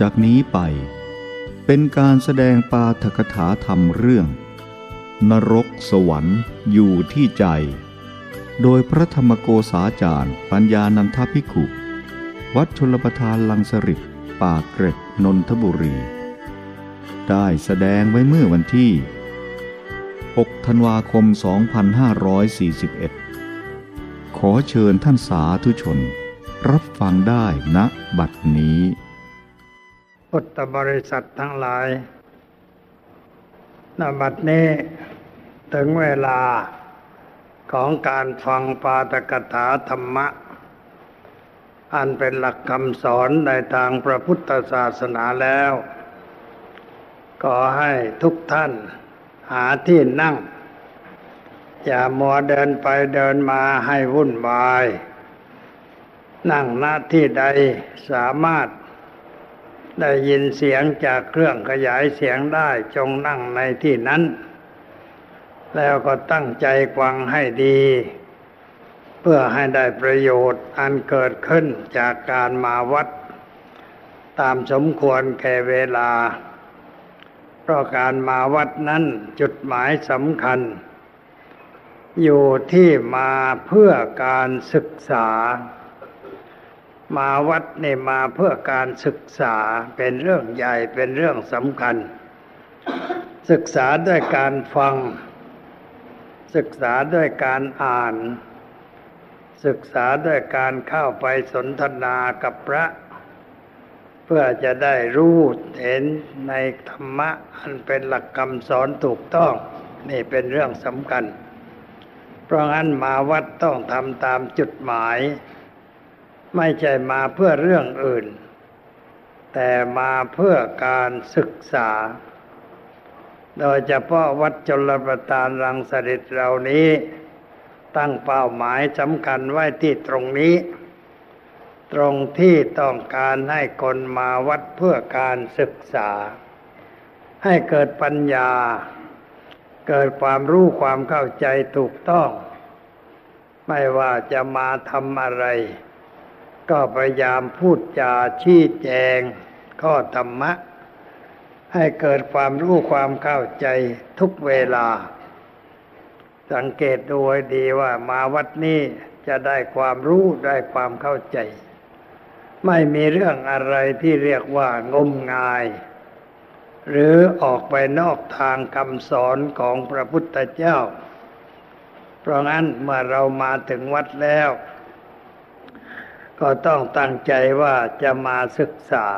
จากนี้ไป เป็นการแสดงปาฐกถาธรรมเรื่อง นรกสวรรค์อยู่ที่ใจ โดยพระธรรมโกษาจารย์ ปัญญานันทภิกขุ วัดชลประทานลังสริตป่าเกร็ดนนทบุรี ได้แสดงไว้เมื่อวันที่ 6 ธันวาคม 2541 ขอเชิญท่านสาธุชน รับฟังได้ณบัดนี้ พุทธบริษัททั้งหลายณบัดนี้ถึงเวลาของการฟังปาตกถาธรรมะ อันเป็นหลักคำสอนในทางพระพุทธศาสนาแล้วขอให้ทุกท่านหาที่นั่ง อย่ามัวเดินไปเดินมาให้วุ่นวาย นั่งหน้าที่ใดสามารถ ได้ยินเสียงจากเครื่องขยายเสียงได้จงนั่งในที่นั้น แล้วก็ตั้งใจฟังให้ดี เพื่อให้ได้ประโยชน์อันเกิดขึ้นจากการมาวัด ตามสมควรแก่เวลา เพราะการมาวัดนั้นจุดหมายสำคัญ อยู่ที่มาเพื่อการศึกษา มาวัดนี่มาเพื่อการศึกษาเป็นเรื่องใหญ่เป็นเรื่องสำคัญ ศึกษาด้วยการฟัง ศึกษาด้วยการอ่าน ศึกษาด้วยการเข้าไปสนทนากับพระ เพื่อจะได้รู้เห็นในธรรมะอันเป็นหลักคำสอนถูกต้อง นี่เป็นเรื่องสำคัญ เพราะงั้นมาวัดต้องทำตามจุดหมาย ไม่ใช่มาเพื่อเรื่องอื่น แต่มาเพื่อการศึกษา โดยเฉพาะวัดจลประทานรังสฤษเรานี้ ตั้งเป้าหมายสำคัญไว้ที่ตรงนี้ ตรงที่ต้องการให้คนมาวัดเพื่อการศึกษา ให้เกิดปัญญา เกิดความรู้ความเข้าใจถูกต้อง ไม่ว่าจะมาทำอะไร ก็พยายามพูดจาชี้แจง ข้อธรรมะ ให้เกิดความรู้ความเข้าใจทุกเวลา สังเกตดูให้ดีว่ามาวัดนี้จะได้ความรู้ได้ความเข้าใจ ไม่มีเรื่องอะไรที่เรียกว่างมงาย หรือออกไปนอกทางคำสอนของพระพุทธเจ้า เพราะงั้นเมื่อเรามาถึงวัดแล้ว ก็ต้องตั้งใจว่าจะมาศึกษา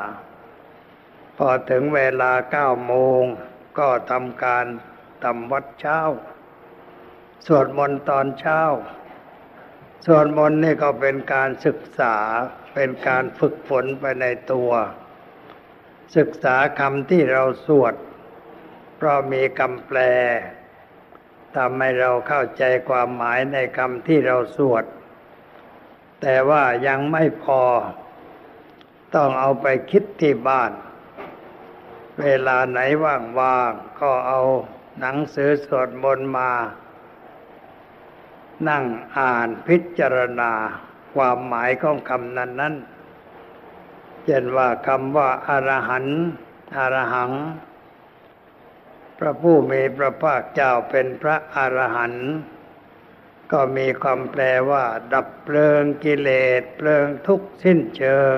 พอถึงเวลาเก้าโมงก็ทำการทำวัดเช้า สวดมนต์ตอนเช้า สวดมนต์นี่ก็เป็นการศึกษา เป็นการฝึกฝนไปในตัว ศึกษาคำที่เราสวด เพราะมีคำแปลทำให้เราเข้าใจความหมายในคำที่เราสวด แต่ว่ายังไม่พอ ต้องเอาไปคิดที่บ้าน เวลาไหนว่างๆก็เอาหนังสือสวดมนต์มา นั่งอ่านพิจารณาความหมายของคำนั้นนั้นเช่นว่าคำว่าอารหันต์อรหัง พระผู้มีพระภาคเจ้าเป็นพระอรหันต์ ก็มีความแปลว่า ดับเพลิงกิเลสเพลิงทุกสิ้นเชิง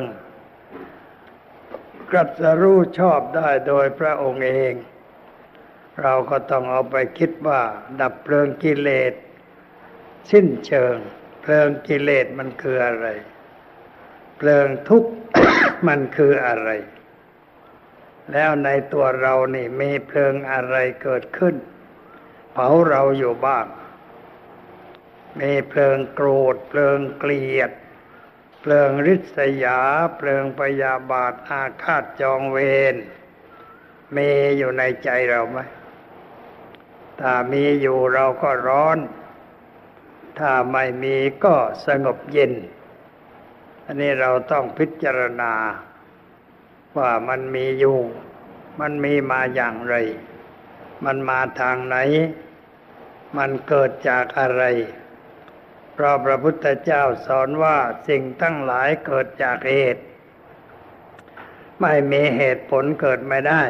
กรัสรู้ชอบได้โดยพระองค์เอง เราก็ต้องเอาไปคิดว่า ดับเพลิงกิเลสสิ้นเชิง เพลิงกิเลสมันคืออะไร เพลิงทุกข์มันคืออะไร แล้วในตัวเรานี่มีเพลิงอะไรเกิดขึ้น เผาเราอยู่บ้าง มีเพลิงโกรธ เพลิงเกลียด เพลิงริษยา เพลิงพยาบาทอาฆาตจองเวรมีอยู่ในใจเราไหมถ้ามีอยู่เราก็ร้อน ถ้าไม่มีก็สงบเย็น อันนี้เราต้องพิจารณา ว่ามันมีอยู่ มันมีมาอย่างไร มันมาทางไหน มันเกิดจากอะไร เพราะพระพุทธเจ้าสอนว่าสิ่งทั้งหลายเกิดจากเหตุ ไม่มีเหตุผลเกิดไม่ได้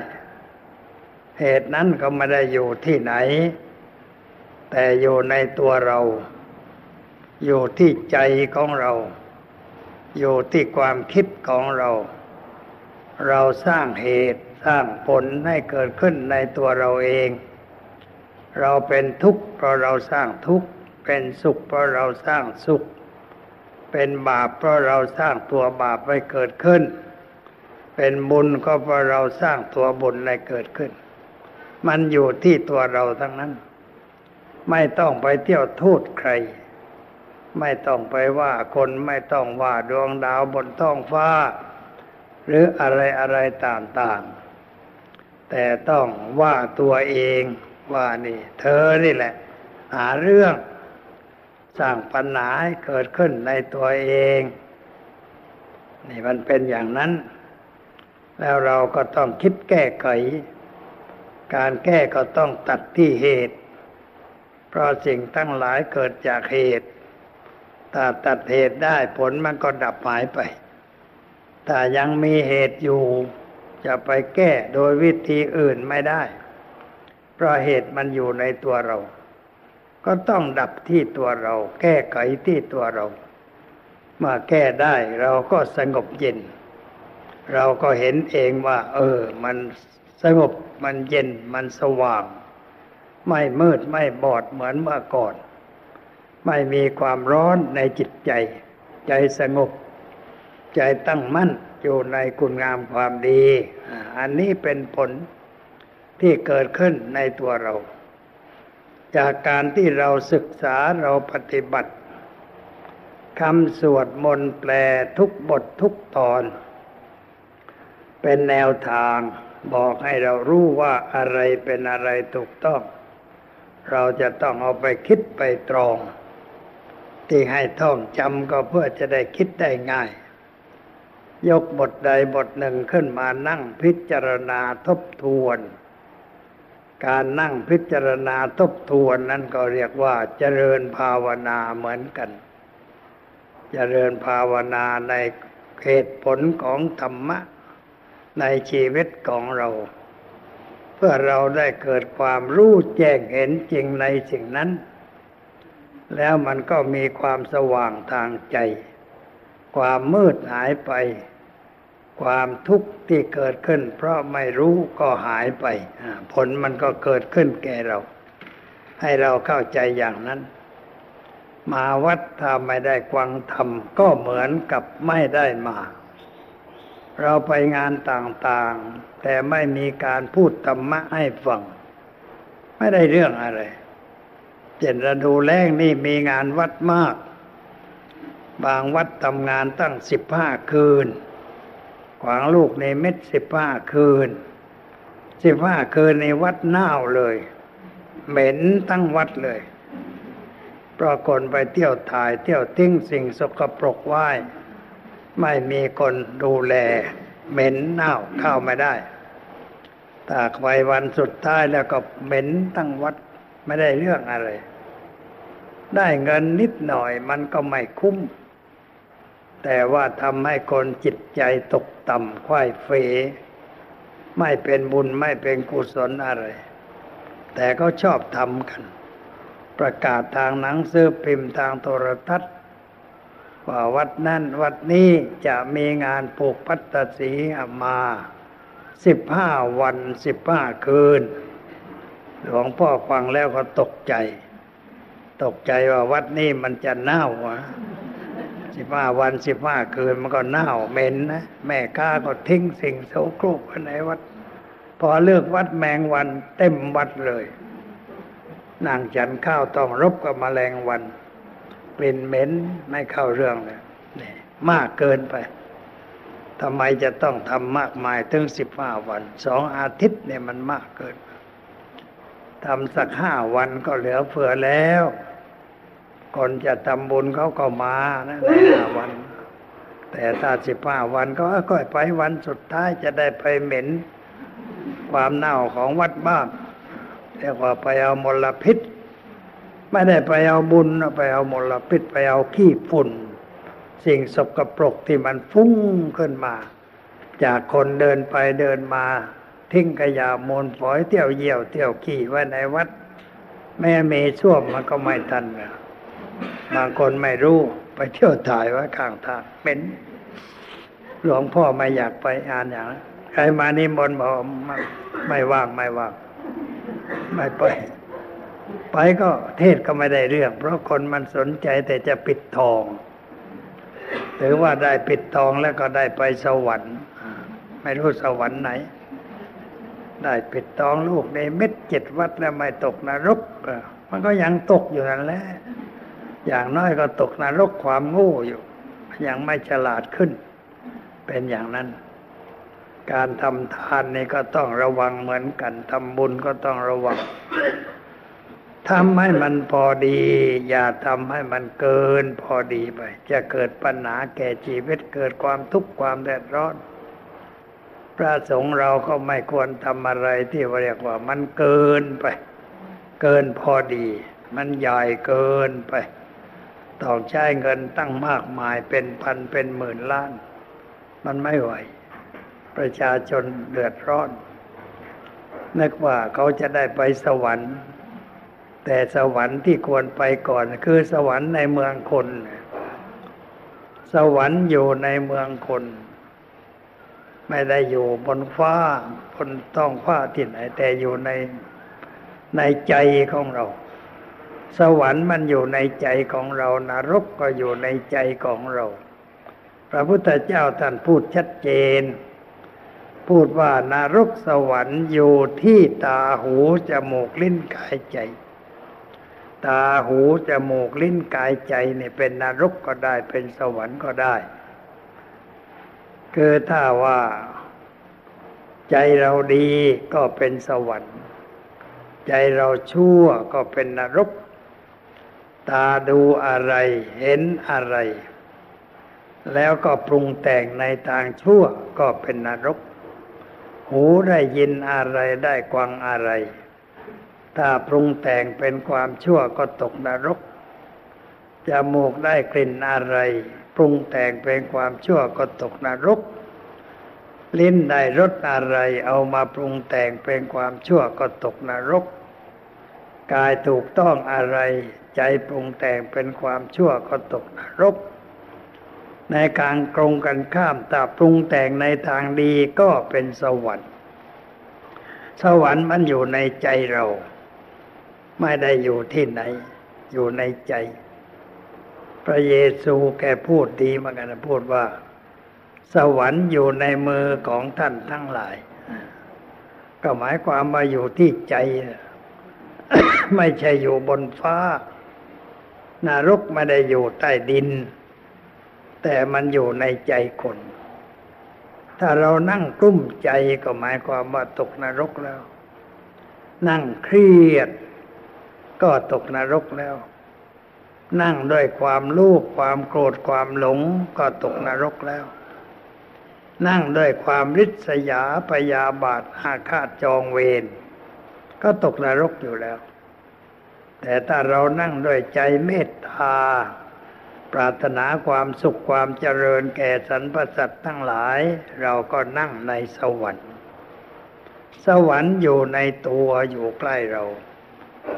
เหตุนั้นก็ไม่ได้อยู่ที่ไหน แต่อยู่ในตัวเรา อยู่ที่ใจของเรา อยู่ที่ความคิดของเรา เราสร้างเหตุสร้างผลให้เกิดขึ้นในตัวเราเอง เราเป็นทุกข์เพราะเราสร้างทุกข์ เป็นสุขเพราะเราสร้างสุข เป็นบาปเพราะเราสร้างตัวบาปให้เกิดขึ้น เป็นบุญก็เพราะเราสร้างตัวบุญให้เกิดขึ้น มันอยู่ที่ตัวเราทั้งนั้น ไม่ต้องไปเที่ยวโทษใคร ไม่ต้องไปว่าคนไม่ต้องว่าดวงดาวบนท้องฟ้า หรืออะไรอะไรต่างๆแต่ต้องว่าตัวเองว่านี่ เธอนี่แหละ หาเรื่อง สร้างปัญหาให้เกิดขึ้นในตัวเอง นี่มันเป็นอย่างนั้น แล้วเราก็ต้องคิดแก้ไข การแก้ก็ต้องตัดที่เหตุ เพราะสิ่งทั้งหลายเกิดจากเหตุถ้าตัดเหตุได้ผลมันก็ดับหายไปถ้ายังมีเหตุอยู่ จะไปแก้โดยวิธีอื่นไม่ได้ เพราะเหตุมันอยู่ในตัวเรา ก็ต้องดับที่ตัวเรา แก้ไขที่ตัวเรามื่อแก้ได้เราก็สงบเย็น เราก็เห็นเองว่า เออ มันสงบมันเย็นมันสว่าง ไม่มืดไม่บอดเหมือนเมื่อก่อน ไม่มีความร้อนในจิตใจ ใจสงบ ใจตั้งมั่นอยู่ในคุณงามความดี อันนี้เป็นผลที่เกิดขึ้นในตัวเรา จากการที่เราศึกษาเราปฏิบัติคำสวดมนต์แปลทุกบททุกตอน เป็นแนวทางบอกให้เรารู้ว่าอะไรเป็นอะไรถูกต้อง เราจะต้องเอาไปคิดไปตรอง ที่ให้ท่องจำก็เพื่อจะได้คิดได้ง่าย ยกบทใดบทหนึ่งขึ้นมานั่งพิจารณาทบทวน การนั่งพิจารณาทบทวนนั้นก็เรียกว่าเจริญภาวนาเหมือนกัน เจริญภาวนาในเหตุผลของธรรมะในชีวิตของเรา เพื่อเราได้เกิดความรู้แจ้งเห็นจริงในสิ่งนั้น แล้วมันก็มีความสว่างทางใจ ความมืดหายไป ความทุกข์ที่เกิดขึ้น เพราะไม่รู้ก็หายไป ผลมันก็เกิดขึ้นแก่เรา ให้เราเข้าใจอย่างนั้น มาวัดถ้าไม่ได้ควังธรรมก็เหมือนกับไม่ได้มา เราไปงานต่างๆ แต่ไม่มีการพูดธรรมะให้ฟัง ไม่ได้เรื่องอะไรเจนระดูแรงนี่มีงานวัดมาก บางวัดทำงานตั้งสิบห้าคืน ขวางลูกในเม็ดสิบห้าคืนสิบห้าคืนในวัดน่าวเลย เหม็นตั้งวัดเลยปรากฏไปเที่ยวถ่ายเที่ยวทิ้งสิ่งสกปรกไว้ ไม่มีคนดูแล เหม็นเน่าเข้าไม่ได้ตากไว้วันสุดท้ายแล้วก็เหม็นตั้งวัดไม่ได้เรื่องอะไร ได้เงินนิดหน่อยมันก็ไม่คุ้ม แต่ว่าทำให้คนจิตใจตกต่ำควายเฟ ไม่เป็นบุญไม่เป็นกุศลอะไร แต่ก็ชอบทำกัน ประกาศทางหนังสือพิมพ์ทางโทรทัศน์ ว่าวัดนั้นวัดนี้จะมีงานปลูกพัตสีมาสิบห้าวันสิบห้าคืน หลวงพ่อฟังแล้วก็ตกใจ ตกใจว่าวัดนี้มันจะเน่าวะ สิบห้าวันสิบห้าคืนมันก็เน่าเหม็นนะแม่ค้าก็ทิ้งสิ่งโสโครกในวัด พอเลือกวัดแมงวันเต็มวัดเลยนางฉันข้าวต้องรบกับมแมลงวันเป็นเหม็นไม่เข้าเรื่องเลยนี่มากเกินไปทำไมจะต้องทำมากมายถึงสิบห้าวันสองอาทิตย์เนี่ยมันมากเกินทำสักห้าวันก็เหลือเฟือแล้ว คนจะทำบุญเขาก็มานะในห้าวัน แต่ถ้าสิบห้าวันก็ค่อยไปวันสุดท้ายจะได้ไปเหม็น ความเน่าของวัดบ้านเรียกว่าไปเอามลพิษ ไม่ได้ไปเอาบุญไปเอามลพิษไปเอาขี้ฝุ่น สิ่งสกปรกที่มันฟุ้งขึ้นมา จากคนเดินไปเดินมา ทิ้งขยะมูลฝอยเที่ยวเยี่ยวเที่ยวขี่ไว้ในวัด แม่เมช่วมมันก็ไม่ทัน บางคนไม่รู้ไปเที่ยวถ่ายไว้ข้างทางเป็นหลวงพ่อไม่อยากไปอ่านอย่างใครมานิมนต์บอกไม่ว่างไม่ว่างไม่ไป ไปก็เทศก็ไม่ได้เรื่อง เพราะคนมันสนใจแต่จะปิดทองถือว่าได้ปิดทองแล้วก็ได้ไปสวรรค์ไม่รู้สวรรค์ไหน ได้ปิดทองลูกในเม็ดเจ็ดวัดแล้วไม่ตกนรกมันก็ยังตกอยู่นั่นแหละ อย่างน้อยก็ตกนรกความโง่อยู่ ยังไม่ฉลาดขึ้น เป็นอย่างนั้น การทำทานนี่ก็ต้องระวังเหมือนกันทำบุญก็ต้องระวังทำให้มันพอดี อย่าทำให้มันเกินพอดีไป จะเกิดปัญหาแก่ชีวิตเกิดความทุกข์ความแดดร้อน พระสงฆ์เราก็ไม่ควรทำอะไรที่เรียกว่ามันเกินไป เกินพอดี มันใหญ่เกินไป ต้องใช้เงินตั้งมากมายเป็นพันเป็นหมื่นล้าน มันไม่ไหว ประชาชนเดือดร้อน นึกว่าเขาจะได้ไปสวรรค์ แต่สวรรค์ที่ควรไปก่อน คือสวรรค์ในเมืองคน สวรรค์อยู่ในเมืองคน ไม่ได้อยู่บนฟ้าบนท้องฟ้าที่ไหนแต่อยู่ในในใจของเรา สวรรค์มันอยู่ในใจของเรานรกก็อยู่ในใจของเรา พระพุทธเจ้าท่านพูดชัดเจน พูดว่านรกสวรรค์อยู่ที่ตาหูจมูกลิ้นกายใจ ตาหูจมูกลิ้นกายใจเนี่ยเป็นนรกก็ได้เป็นสวรรค์ก็ได้ คือถ้าว่าใจเราดีก็เป็นสวรรค์ ใจเราชั่วก็เป็นนรก ตาดูอะไร เห็นอะไร แล้วก็ปรุงแต่งในทางชั่วก็เป็นนรก หูได้ยินอะไรได้กวังอะไร ถ้าปรุงแต่งเป็นความชั่วก็ตกนรกจมูกได้กลิ่นอะไร ปรุงแต่งเป็นความชั่วก็ตกนรก ลิ้นได้รสอะไร เอามาปรุงแต่งเป็นความชั่วก็ตกนรก กายถูกต้องอะไร ใจปรุงแต่งเป็นความชั่วก็ตกนรก ในการกรงกันข้ามแต่ปรุงแต่งในทางดีก็เป็นสวรรค์ สวรรค์มันอยู่ในใจเรา ไม่ได้อยู่ที่ไหน อยู่ในใจ พระเยซูแกพูดดีมากันพูดว่า สวรรค์อยู่ในมือของท่านทั้งหลาย ก็หมายความมาอยู่ที่ใจ ไม่ใช่อยู่บนฟ้า นรกไม่ได้อยู่ใต้ดิน แต่มันอยู่ในใจคน ถ้าเรานั่งกลุ้มใจก็หมายความว่าตกนรกแล้ว นั่งเครียด ก็ตกนรกแล้ว นั่งด้วยความลูกความโกรธความหลงก็ตกนรกแล้ว นั่งด้วยความริษยาพยาบาทอาฆาตจองเวรก็ตกนรกอยู่แล้ว แต่ถ้าเรานั่งด้วยใจเมตตา ปรารถนาความสุขความเจริญแก่สรรพสัตว์ทั้งหลาย เราก็นั่งในสวรรค์ สวรรค์อยู่ในตัวอยู่ใกล้เรา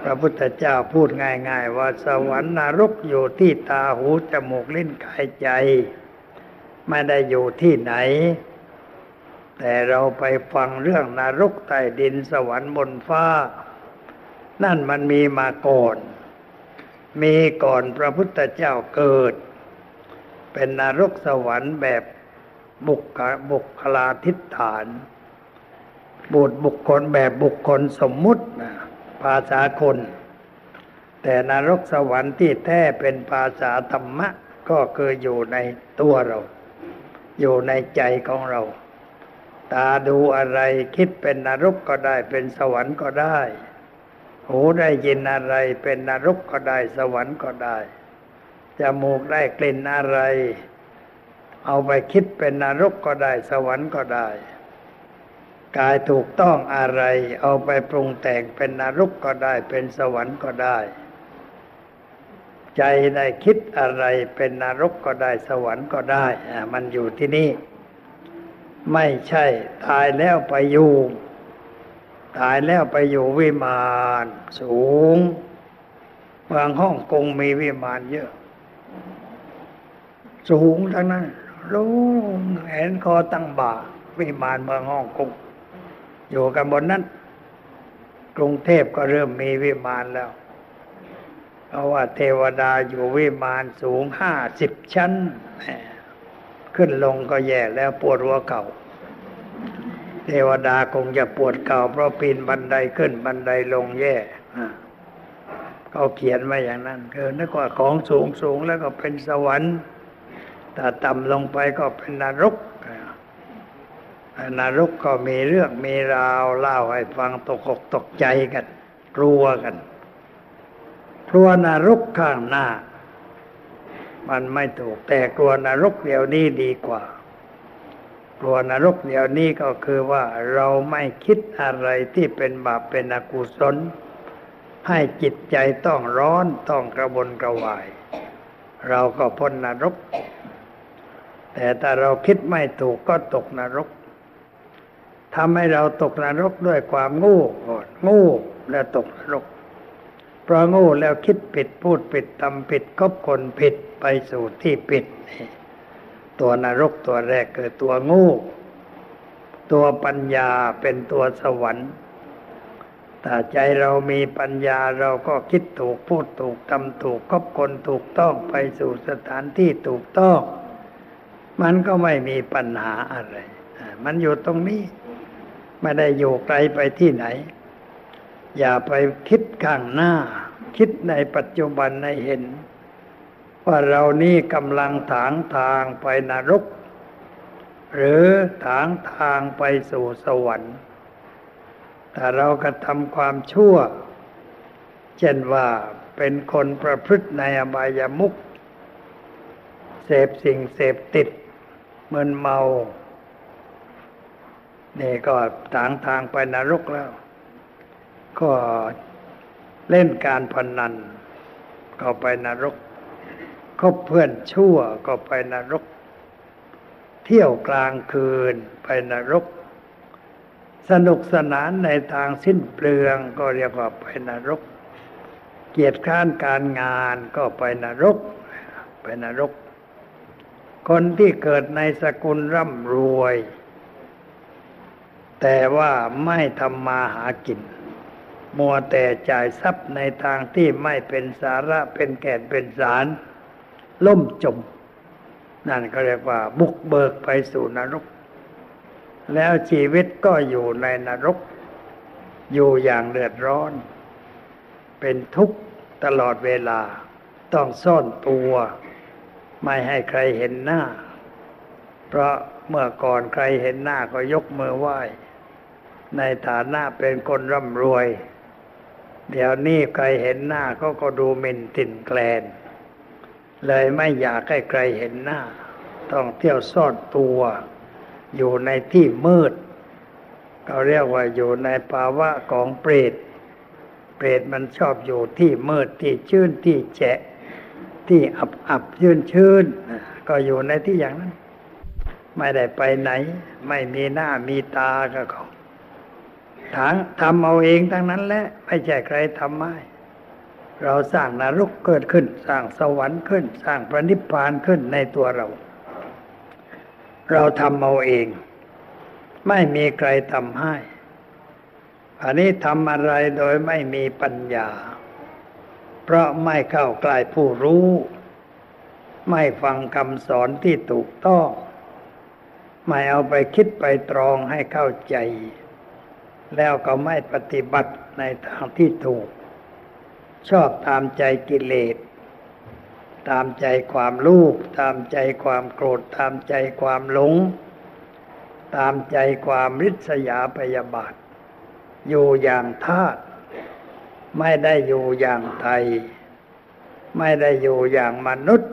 พระพุทธเจ้าพูดง่าย ๆ ว่าสวรรค์นรกอยู่ที่ตาหูจมูกลิ้นกายใจ ไม่ได้อยู่ที่ไหน แต่เราไปฟังเรื่องนรกใต้ดินสวรรค์บนฟ้า นั่นมันมีมาก่อน มีก่อนพระพุทธเจ้าเกิด เป็นนรกสวรรค์แบบบุคบุคลาทิฏฐานบุตบุคคลแบบบุคคลสมมุตินะภาษาคน แต่นรกสวรรค์ที่แท้เป็นภาษาธรรมะ ก็คืออยู่ในตัวเรา อยู่ในใจของเรา ตาดูอะไรคิดเป็นนรกก็ได้เป็นสวรรค์ก็ได้ หูได้ยินอะไรเป็นนรกก็ได้สวรรค์ก็ได้ จมูกได้กลิ่นอะไร เอาไปคิดเป็นนรกก็ได้สวรรค์ก็ได้ กายถูกต้องอะไร เอาไปปรุงแต่งเป็นนรกก็ได้เป็นสวรรค์ก็ได้ ใจได้คิดอะไรเป็นนรกก็ได้สวรรค์ก็ได้ มันอยู่ที่นี่ ไม่ใช่ตายแล้วไปอยู่ ตายแล้วไปอยู่วิมานสูงบางห้องกงมีวิมานเยอะ สูงทั้งนั้นลุงเห็นคอตั้งบ่าวิมานเมืองห้องกงอยู่กันบนนั้น กรุงเทพก็เริ่มมีวิมานแล้วเพราะว่าเทวดาอยู่วิมานสูงห้าสิบชั้น ขึ้นลงก็แย่แล้วปวดหัวเก่า เทวดาคงจะปวดเก่าเพราะปีนบันไดขึ้นบันไดลงแย่เขาเขียนไว้อย่างนั้นคือนึกว่าของสูงสูงแล้วก็เป็นสวรรค์ถ้าต่ำลงไปก็เป็นนรกนรกก็มีเรื่องมีราวเล่าให้ฟังตกอกตกใจกัน กลัวกันกลัวนรกข้างหน้า มันไม่ถูกแต่กลัวนรกเดี๋ยวนี้ดีกว่า กลัวนรกเดี๋ยวนี้ก็คือว่าเราไม่คิดอะไรที่เป็นบาปเป็นอกุศล ให้จิตใจต้องร้อนต้องกระวนกระวาย เราก็พ้นนรก แต่ถ้าเราคิดไม่ถูกก็ตกนรกทำให้เราตกนรกด้วยความงูก่อนงูแล้วตกนรก เพราะงูแล้วคิดผิดพูดผิดทำผิดคบคนผิดไปสู่ที่ผิด ตัวนรกตัวแรกคือตัวงู ตัวปัญญาเป็นตัวสวรรค์ถ้าใจเรามีปัญญาเราก็คิดถูกพูดถูกทำถูกคบคนถูกต้องไปสู่สถานที่ถูกต้อง มันก็ไม่มีปัญหาอะไร มันอยู่ตรงนี้ ไม่ได้อยู่ไกลไปที่ไหน อย่าไปคิดข้างหน้า คิดในปัจจุบันในเห็น ว่าเรานี่กำลังถางทางไปนรก หรือถางทางไปสู่สวรรค์ แต่เรากระทำความชั่ว เช่นว่าเป็นคนประพฤติในอบายามุขเสพสิ่งเสพติดเมินเมานี่ก็ทางทางไปนรกแล้ว ก็เล่นการพนนันก็ไปนรก คบเพื่อนชั่วก็ไปนรก เที่ยวกลางคืนไปนรก สนุกสนานในทางสิ้นเปลืองก็เรียกว่าไปนรก เกียรติข้านการงานก็ไปนรก ไปนรก คนที่เกิดในสกุลร่ำรวย แต่ว่าไม่ทำมาหากินมัวแต่จ่ายทรัพย์ในทางที่ไม่เป็นสาระเป็นแก่นเป็นสาร ล่มจม นั่นก็เรียกว่า บุกเบิกไปสู่นรก แล้วชีวิตก็อยู่ในนรก อยู่อย่างเดือดร้อน เป็นทุกข์ตลอดเวลา ต้องซ่อนตัว ไม่ให้ใครเห็นหน้า เพราะเมื่อก่อนใครเห็นหน้าก็ยกมือไหว้ ในฐานะเป็นคนร่ำรวย เดี๋ยวนี้ใครเห็นหน้าเขาก็ดูหมิ่นติ่นแกลน เลยไม่อยากให้ใครเห็นหน้า ต้องเที่ยวซ่อนตัว อยู่ในที่มืดเขาเรียกว่าอยู่ในภาวะของเปรต เปรตมันชอบอยู่ที่มืดที่ชื้นที่แฉะ ที่อับอับชื้นชื้นก็อยู่ในที่อย่างนั้น ไม่ได้ไปไหน ไม่มีหน้ามีตาก็เขาทางทำเอาเองทั้งนั้นแหละไม่ใช่ใครทำไม่ เราสร้างนรกเกิดขึ้น สร้างสวรรค์ขึ้น สร้างพระนิพพานขึ้นในตัวเรา เราทำเอาเอง ไม่มีใครทำให้อันนี้ทำอะไรโดยไม่มีปัญญา เพราะไม่เข้าใกล้ผู้รู้ ไม่ฟังคำสอนที่ถูกต้อง ไม่เอาไปคิดไปตรองให้เข้าใจ แล้วก็ไม่ปฏิบัติในทางที่ถูก ชอบตามใจกิเลส ตามใจความลูก ตามใจความโกรธ ตามใจความหลง ตามใจความริษยาพยาบาท อยู่อย่างธาตุไม่ได้อยู่อย่างไทย ไม่ได้อยู่อย่างมนุษย์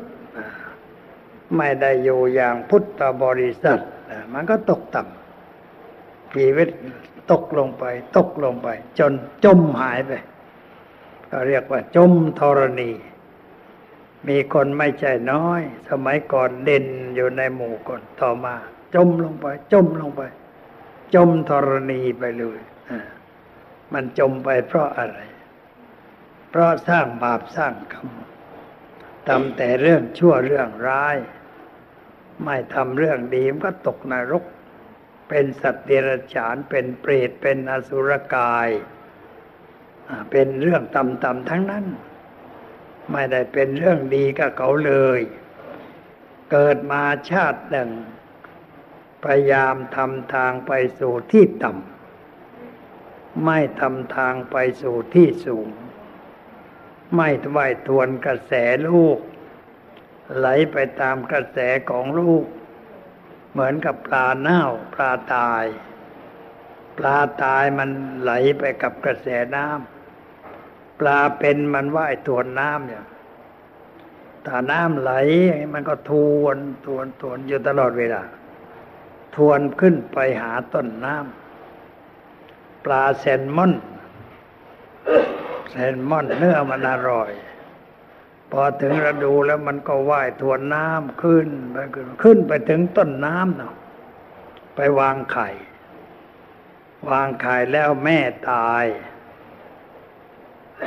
ไม่ได้อยู่อย่างพุทธบริษัท มันก็ตกต่ำชีวิตตกลงไป ตกลงไป จนจมหายไป ก็เรียกว่าจมธรณี มีคนไม่ใช่น้อย สมัยก่อนเด่นอยู่ในหมู่คนต่อมา จมลงไป จมลงไป จมธรณีไปเลยมันจมไปเพราะอะไร เพราะสร้างบาปสร้างกรรมทำแต่เรื่องชั่วเรื่องร้าย ไม่ทำเรื่องดีมันก็ตกนรก เป็นสัตว์เดรัจฉานเป็นเปรตเป็นอสุรกาย เป็นเรื่องต่ำๆทั้งนั้น ไม่ได้เป็นเรื่องดีกับเขาเลย เกิดมาชาติหนึ่ง พยายามทำทางไปสู่ที่ต่ำไม่ทำทางไปสู่ที่สูง ไม่ไหวทวนกระแสลูก ไหลไปตามกระแสของลูก เหมือนกับปลาเน่าปลาตายปลาตายมันไหลไปกับกระแสน้ำ ปลาเป็นมันว่ายทวนน้ำเนี่ยถ้าน้ำไหลมันก็ทวนทวนทวนอยู่ตลอดเวลา ทวนขึ้นไปหาต้นน้ำปลาแซลมอนแซลมอนเนื้อมันอร่อย พอถึงฤดูแล้วมันก็ว่ายทวนน้ำขึ้นไปขึ้นขึ้นไปถึงต้นน้ำเนาะไปวางไข่ วางไข่แล้วแม่ตาย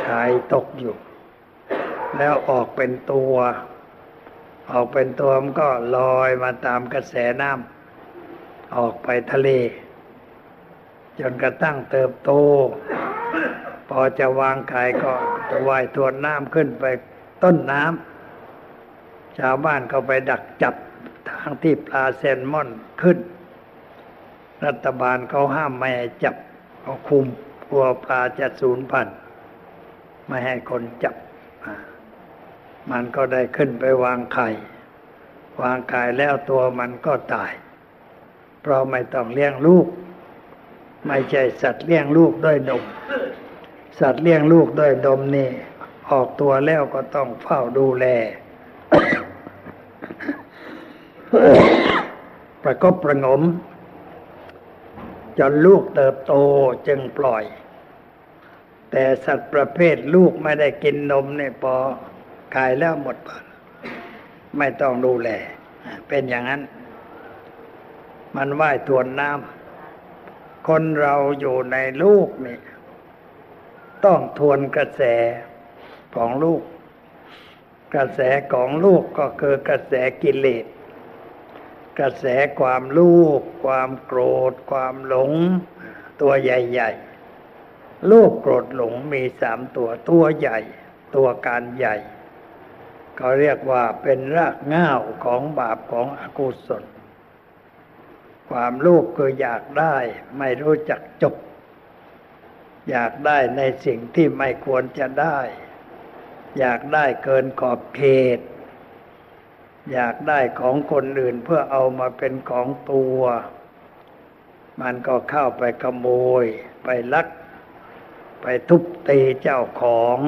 ไข่ตกอยู่ แล้วออกเป็นตัว ออกเป็นตัวมันก็ลอยมาตามกระแสน้ำออกไปทะเล จนกระทั่งเติบโต พอจะวางไข่ก็จะว่ายทวนน้ำขึ้นไปต้นน้ำชาวบ้านเขาไปดักจับทางที่ปลาแซลมอนขึ้น รัฐบาลเขาห้ามไม่ให้จับเขาคุมกลัวปลาจะสูญพันธุ์ ไม่ให้คนจับ มันก็ได้ขึ้นไปวางไข่ วางไข่แล้วตัวมันก็ตาย เพราะไม่ต้องเลี้ยงลูก ไม่ใช่สัตว์เลี้ยงลูกด้วยนม สัตว์เลี้ยงลูกด้วยดมนี่ ออกตัวแล้วก็ต้องเฝ้าดูแล ประกบประงมจนลูกเติบโตจึงปล่อย แต่สัตว์ประเภทลูกไม่ได้กินนมเนี่ยพอขายแล้วหมดไปไม่ต้องดูแล เป็นอย่างนั้น มันว่ายทวนน้ำคนเราอยู่ในลูกนี่ต้องทวนกระแสของลูก กระแสของลูกก็คือกระแสกิเลสกระแสความลูก ความโกรธ ความหลง ตัวใหญ่ ๆ ลูกโกรธหลงมีสามตัวตัวใหญ่ ตัวการใหญ่ เขาเรียกว่าเป็นรากง่าวของบาปของอกุศล ความลูกคืออยากได้ไม่รู้จักจบ อยากได้ในสิ่งที่ไม่ควรจะได้ อยากได้เกินขอบเขต อยากได้ของคนอื่นเพื่อเอามาเป็นของตัว มันก็เข้าไปขโมยไปลัก ไปทุบตีเจ้าของ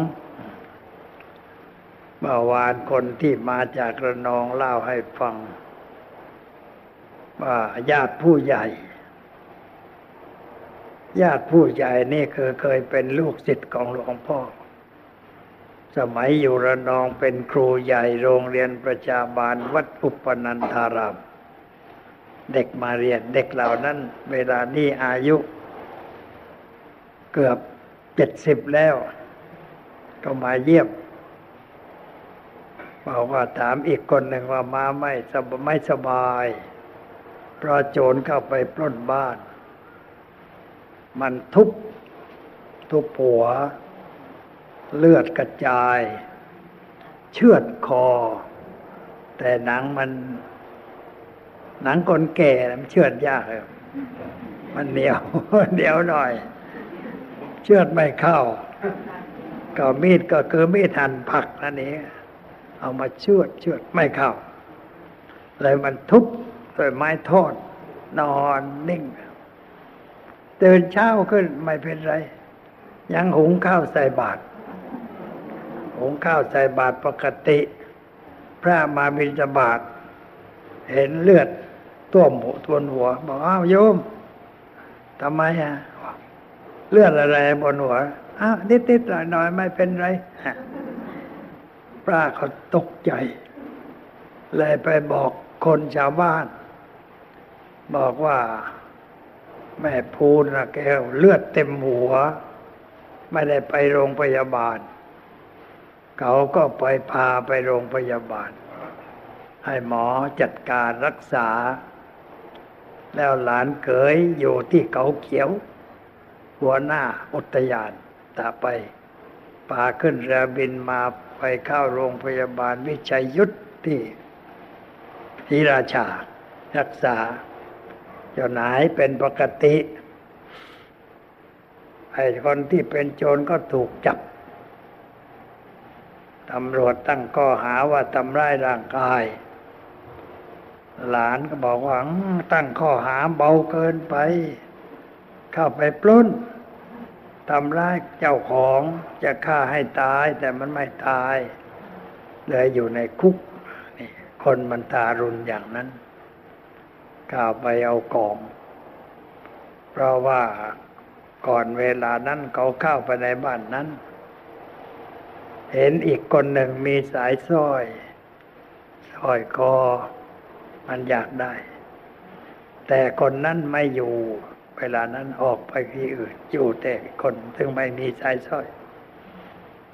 เมื่อวานคนที่มาจากระนองเล่าให้ฟัง ว่าญาติผู้ใหญ่ ญาติผู้ใหญ่นี่คือเคยเป็นลูกศิษย์ของหลวงพ่อ สมัยอยู่ระนองเป็นครูใหญ่โรงเรียนประชาบาลวัดอุปนันธาราม เด็กมาเรียนเด็กเหล่านั้น เวลานี้อายุ เกือบ เจ็ดสิบแล้ว ก็มาเยี่ยมบอกว่าถามอีกคนหนึ่งว่ามาไม่สบไม่สบาย เพราะโจรเข้าไปปล้นบ้าน มันทุบทุบหัว เลือดกระจาย เชือดคอ แต่หนังมัน หนังคนแก่มันเชือดยากเลยมันเหนียวเหนียวหน่อย เชือดไม่เข้า ก็มีดก็คือมีดหั่นผักนั่นเองเอามาเชือดเชือดไม่เข้า เลยมันทุบด้วยไม้ทอดนอนนิ่งตื่นเช้าขึ้นไม่เป็นไร ยังหุงข้าวใส่บาตรหุงข้าวใส่บาตรปกติ พระมาบิณฑบาตเห็นเลือดตัวหมูทวนหัว บอกอ้าวโยมทำไมอะ เลือดอะไรบนหัวอ้าวนิดๆหน่อยๆไม่เป็นไรพระเขาตกใจ เลยไปบอกคนชาวบ้าน บอกว่า แม่พูนนะแกเลือดเต็มหัว ไม่ได้ไปโรงพยาบาล เขาก็ไปพาไปโรงพยาบาล ให้หมอจัดการรักษา แล้วหลานเขยอยู่ที่เขาเขียว หัวหน้าอุทยานตาไปพาขึ้นเรือบินมาไปเข้าโรงพยาบาลวิชัยยุทธที่ทีราชา รักษาจนหายเป็นปกติ ไอ้คนที่เป็นโจรก็ถูกจับตำรวจตั้งข้อหาว่าทำร้ายร่างกาย หลานก็บอกว่าตั้งข้อหาเบาเกินไป เข้าไปปล้น ทำร้ายเจ้าของจะฆ่าให้ตายแต่มันไม่ตาย เลยอยู่ในคุกนี่คนมันตารุนอย่างนั้นก้าวไปเอากอง เพราะว่าก่อนเวลานั้นเขาเข้าไปในบ้านนั้น เห็นอีกคนหนึ่งมีสายสร้อยสร้อยคอมันอยากได้ แต่คนนั้นไม่อยู่ เวลานั้นออกไปที่อื่นอยู่แต่คนซึ่งไม่มีสายสร้อย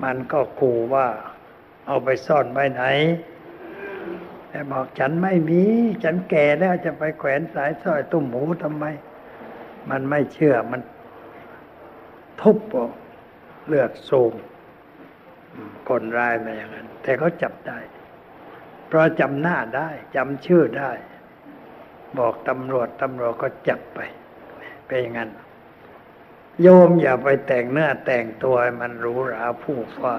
มันก็ขู่ว่าเอาไปซ่อนไว้ไหนแต่บอกฉันไม่มี ฉันแก่แล้วจะไปแขวนสายสร้อยตุ้มหมูทำไม มันไม่เชื่อมัน ทุบออกเลือดสูงคนร้ายมาอย่างนั้น แต่เขาจับได้ เพราะจำหน้าได้จำชื่อได้ บอกตำรวจตำรวจก็จับไป เป็นอย่างนั้น โยมอย่าไปแต่งเนื้อแต่งตัวมันรู้ราผู้ฟ้า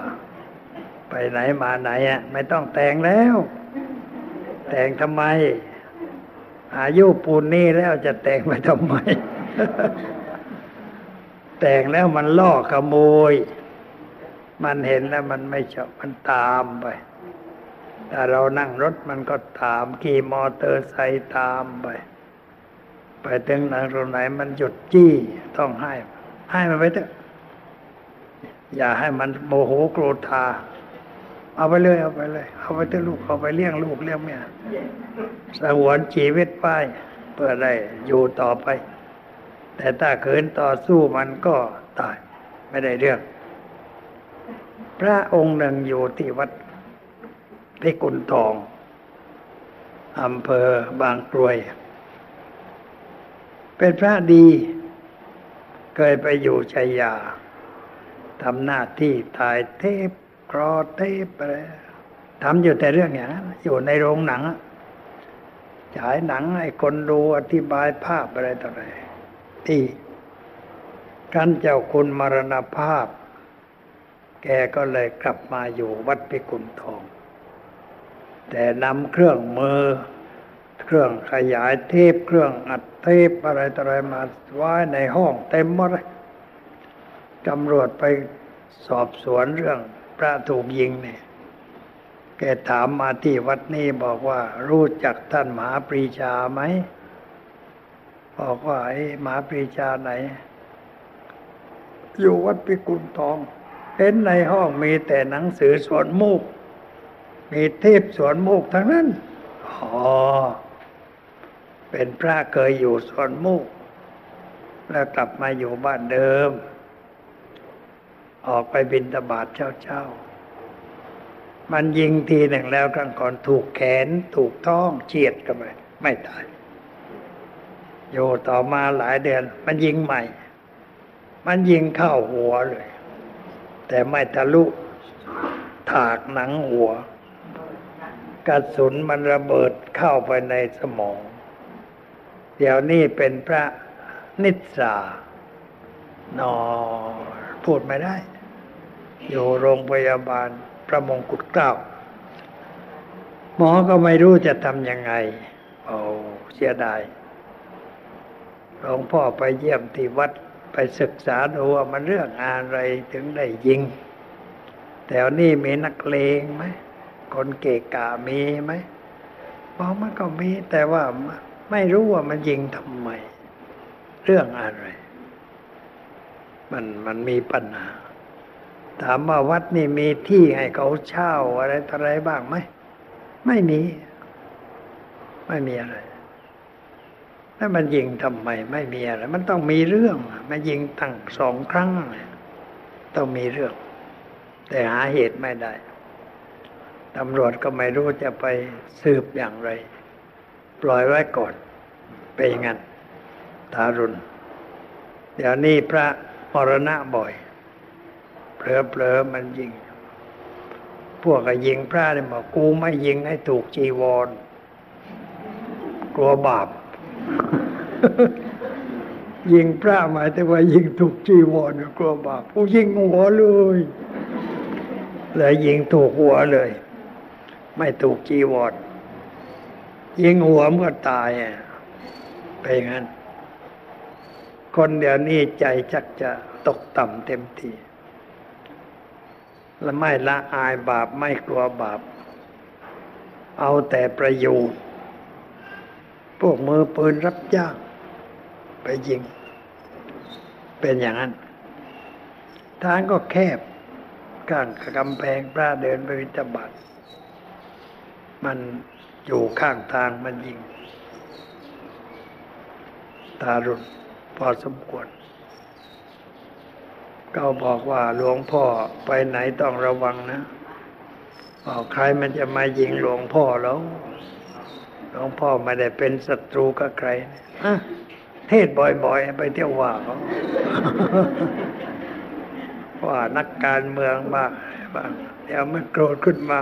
ไปไหนมาไหนอะไม่ต้องแต่งแล้ว แต่งทำไม อายุปูนนี้แล้วจะแต่งไปทำไม แต่งแล้วมันล่อขโมย มันเห็นแล้วมันไม่ชอบมันตามไปถ้าเรานั่งรถมันก็ตามขี่มอเตอร์ไซค์ตามไป ไปถึงไหนตรงไหนมันหยุดจี้ต้องให้ ให้มันไปเถอะ อย่าให้มันโมโหโกรธา เอาไปเลยเอาไปเลย เอาไปเถอะลูกเอาไปเลี้ยงลูกเลี้ยงเมียสงวนชีวิตไปเพื่อได้อยู่ต่อไป แต่ถ้าเขินต่อสู้มันก็ตายไม่ได้เรื่อง พระองค์หนึ่งอยู่ที่วัดพิกุลทองอำเภอบางกรวย เป็นพระดี เคยไปอยู่ชัยยาทำหน้าที่ถ่ายเทปกรอเทปอะไรทำอยู่แต่เรื่องอย่างนั้นอยู่ในโรงหนังฉายหนังให้คนดูอธิบายภาพอะไรต่ออะไรที่กันเจ้าคุณมรณภาพ แกก็เลยกลับมาอยู่วัดพิกุลทอง แต่นำเครื่องมือ เครื่องขยายเทปเครื่องอัดเทปอะไรต่ออะไรมาไว้ในห้องเต็มหมดตำรวจไปสอบสวนเรื่องพระถูกยิงเนี่ย แกถามมาที่วัดนี้บอกว่ารู้จักท่านมหาปรีชาไหม บอกว่าไอ้มหาปรีชาไหน อยู่วัดพิกุลทอง เห็นในห้องมีแต่หนังสือสวนมูก มีเทพสวนมูกทั้งนั้น อ๋อ เป็นพระเคยอยู่สวนมูกแล้วกลับมาอยู่บ้านเดิม ออกไปบินตบาทเช้าๆมันยิงทีหนึ่งแล้วครั้งก่อนถูกแขนถูกท้องเฉียดกันไปไม่ตายโยต่อมาหลายเดือน มันยิงใหม่ มันยิงเข้าหัวเลย แต่ไม่ทะลุถากหนังหัวกระสุนมันระเบิดเข้าไปในสมอง เดี๋ยวนี้เป็นพระนิสานอพูดไม่ได้ อยู่โรงพยาบาลพระมงกุฎเกล้า หมอก็ไม่รู้จะทำยังไง โอ้เสียดายหลวงพ่อไปเยี่ยมที่วัดไปศึกษาดูว่ามันเรื่องอะไรถึงได้ยิง แถวนี้มีนักเลงไหมคนเกกะมีไหมบอกมันก็มีแต่ว่า ไม่รู้ว่ามันยิงทำไม เรื่องอะไร มันมันมีปัญหา ถามว่าวัดนี่มีที่ให้เขาเช่าอะไรอะไรบ้างไหม ไม่มี ไม่มีอะไรแล้วมันยิงทำไม ไม่มีอะไร มันต้องมีเรื่องมันยิงตั้งสองครั้ง ต้องมีเรื่อง แต่หาเหตุไม่ได้ตำรวจก็ไม่รู้จะไปสืบอย่างไร ปล่อยไว้ก่อนไปงั้นทารุณ เดี๋ยวนี้พระมรณะบ่อยเผลอๆมันยิง พวกก็ยิงพระเนี่ยบอกกูไม่ยิงให้ถูกจีวร กลัวบาป ยิงพระหมายแต่ว่ายิงถูกจีวรกลัวบาปกูยิงหัวเลยเลยยิงถูกหัวเลย ไม่ถูกจีวร ยิงหัวมื่อตายไปงั้น คนเดี๋ยวนี้ใจชักจะตกต่ำเต็มทีและไม่ละอายบาปไม่กลัวบาป เอาแต่ประโยชน์ พวกมือปืนรับจ้าง ไปยิง เป็นอย่างนั้น ทางก็แคบข้างกำแพงพระเดินไปวิจบัตมัน อยู่ข้างทางมันยิง ตารุณพอสมควร ก็บอกว่าหลวงพ่อไปไหนต้องระวังนะบอกใครมันจะมายิงหลวงพ่อแล้วหลวงพ่อไม่ได้เป็นศัตรูกับใครเทศบ่อยๆ ไปเที่ยวว่าเขาว่านักการเมืองบ้างบ้างเดี๋ยวมันโกรธขึ้นมา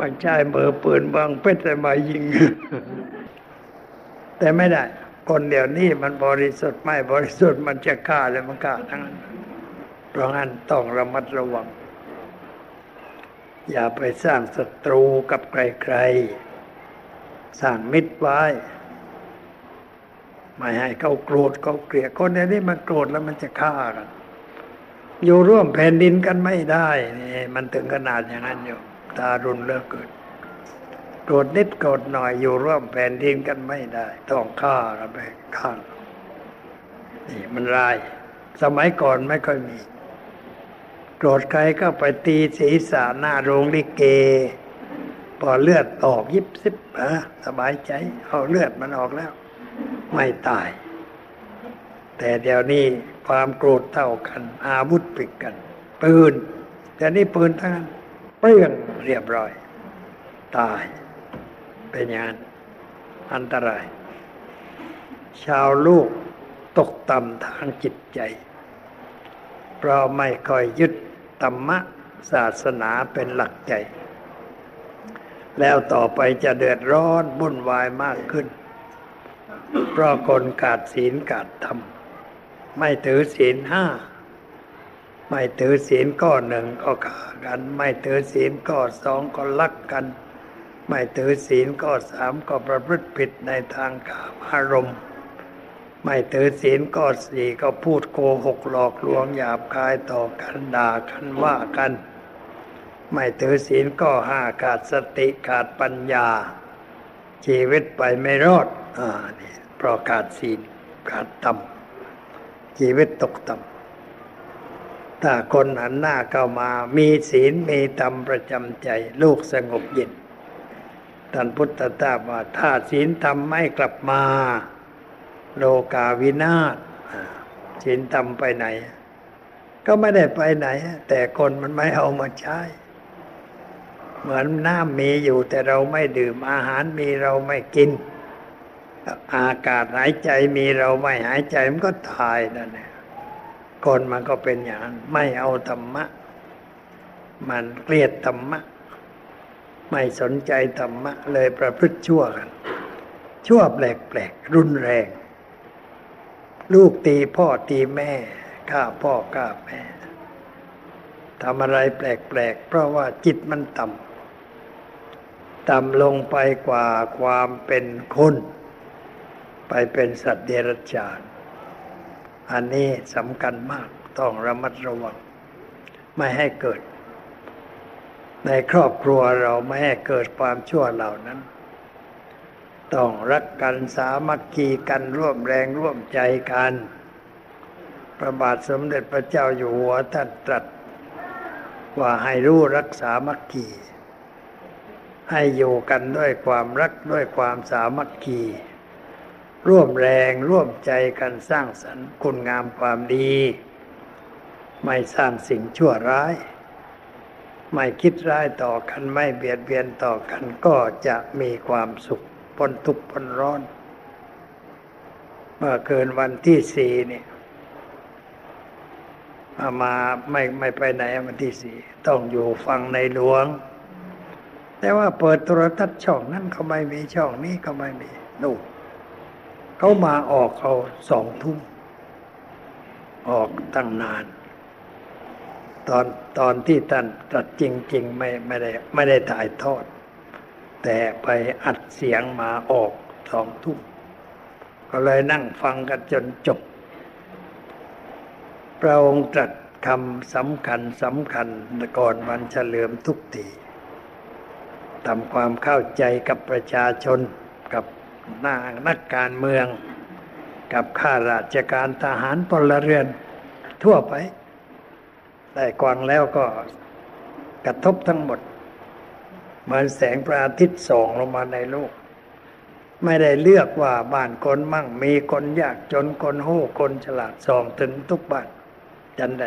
มันใช้มือปืนบางเพชรมายิง แต่ไม่ได้ คนเดี๋ยวนี้มันบริสุทธิ์ไม่บริสุทธิ์มันจะฆ่าเลยมันฆ่าทั้งนั้นเพราะงั้นต้องระมัดระวัง อย่าไปสร้างศัตรูกับใครๆสร้างมิตรไว้ไม่ให้เขาโกรธเขาเกลียดคนในนี้มันโกรธแล้วมันจะฆ่ากันอยู่ร่วมแผ่นดินกันไม่ได้นี่มันถึงขนาดอย่างนั้นอยู่ ตารุนเลิกเกิดโกรธนิดโกรธหน่อยอยู่ร่วมแผ่นดินกันไม่ได้ ต้องฆ่ากันไปฆ่านี่มันร้าย สมัยก่อนไม่ค่อยมี โกรธใครก็ไปตีศีรษะหน้าโรงลิเก พอเลือดออกยิบซิบอะสบายใจ เอาเลือดมันออกแล้ว ไม่ตาย แต่เดี๋ยวนี้ความโกรธเท่ากัน อาวุธปิดกัน ปืนแต่นี่ปืนทั้งนั้น เปรี้ยงเรียบร้อย ตาย เป็นอย่างนั้นอันตราย ชาวลูกตกต่ำทางจิตใจ เพราะไม่ค่อยยึดธรรมะศาสนาเป็นหลักใจ แล้วต่อไปจะเดือดร้อนบุ่นวายมากขึ้น เพราะคนกาดศีลกาดธรรม ไม่ถือศีลห้า ไม่ถือศีลก้อหนึ่งก็ขากัน ไม่ถือศีลก้อสองก็ลักกัน ไม่ถือศีลก้อสามก็ประพฤติผิดในทางกามอารมณ์ ไม่ถือศีลก็สี่ก็พูดโกหกหลอกลวงหยาบคายต่อกันด่ากันว่ากัน ไม่ถือศีลก็ห้าขาดสติขาดปัญญา ชีวิตไปไม่รอดอ่านี่เพราะขาดศีลขาดต่ำชีวิตตกต่ำ ถ้าคนหันหน้าเข้ามามีศีลมีธรรมประจำใจลูกสงบเย็นท่านพุทธทาสว่าถ้าศีลธรรมไม่กลับมา โลกาวินาศศีลธรรมไปไหน ก็ไม่ได้ไปไหน แต่คนมันไม่เอามาใช้ เหมือนน้ำมีอยู่แต่เราไม่ดื่มอาหารมีเราไม่กิน อากาศหายใจมีเราไม่หายใจมันก็ตายนั่นแหละ คนมันก็เป็นอย่างนั้น ไม่เอาธรรมะ มันเกลียดธรรมะ ไม่สนใจธรรมะ เลยประพฤติชั่วกัน ชั่วแปลกๆ รุนแรง ลูกตีพ่อตีแม่ฆ่าพ่อฆ่าแม่ทำอะไรแปลกๆ เพราะว่าจิตมันต่ำต่ำลงไปกว่าความเป็นคน ไปเป็นสัตว์เดรัจฉาน อันนี้สำคัญมากต้องระมัดระวัง ไม่ให้เกิด ในครอบครัวเราไม่ให้เกิดความชั่วเหล่านั้น ต้องรักกันสามัคคีกันร่วมแรงร่วมใจกันพระบาทสมเด็จพระเจ้าอยู่หัวท่านตรัส ว่าให้รู้รักสามัคคีให้อยู่กันด้วยความรักด้วยความสามัคคี ร่วมแรงร่วมใจกันสร้างสรรค์คุณงามความดี ไม่สร้างสิ่งชั่วร้าย ไม่คิดร้ายต่อกันไม่เบียดเบียนต่อกันก็จะมีความสุขพ้นทุกข์พ้นร้อน เมื่อเกินวันที่สี่เนี่ยมามาไม่ไม่ไปไหนวันที่สี่ต้องอยู่ฟังในหลวง แต่ว่าเปิดโทรทัศน์ช่องนั้นก็ไม่มีช่องนี้ก็ไม่มีนู่ เขามาออกเขาสองทุ่มออกตั้งนาน ตอนตอนที่ท่านตัดจริง ๆ ไม่ไม่ได้ไม่ได้ถ่ายทอด แต่ไปอัดเสียงมาออกสองทุ่มก็เลยนั่งฟังกันจนจบ พระองค์ตรัสคำสำคัญสำคัญก่อนวันเฉลิมทุกทีทำความเข้าใจกับประชาชน กับนานักการเมือง กับข้าราชการทหารพลเรือนทั่วไป ได้กวางแล้วก็กระทบทั้งหมด เหมือนแสงพระอาทิตย์ส่องลงมาในโลก ไม่ได้เลือกว่าบ้านคนมั่งมีคนยากจนคนโห้คนฉลาดส่องถึงทุกบ้านจันใด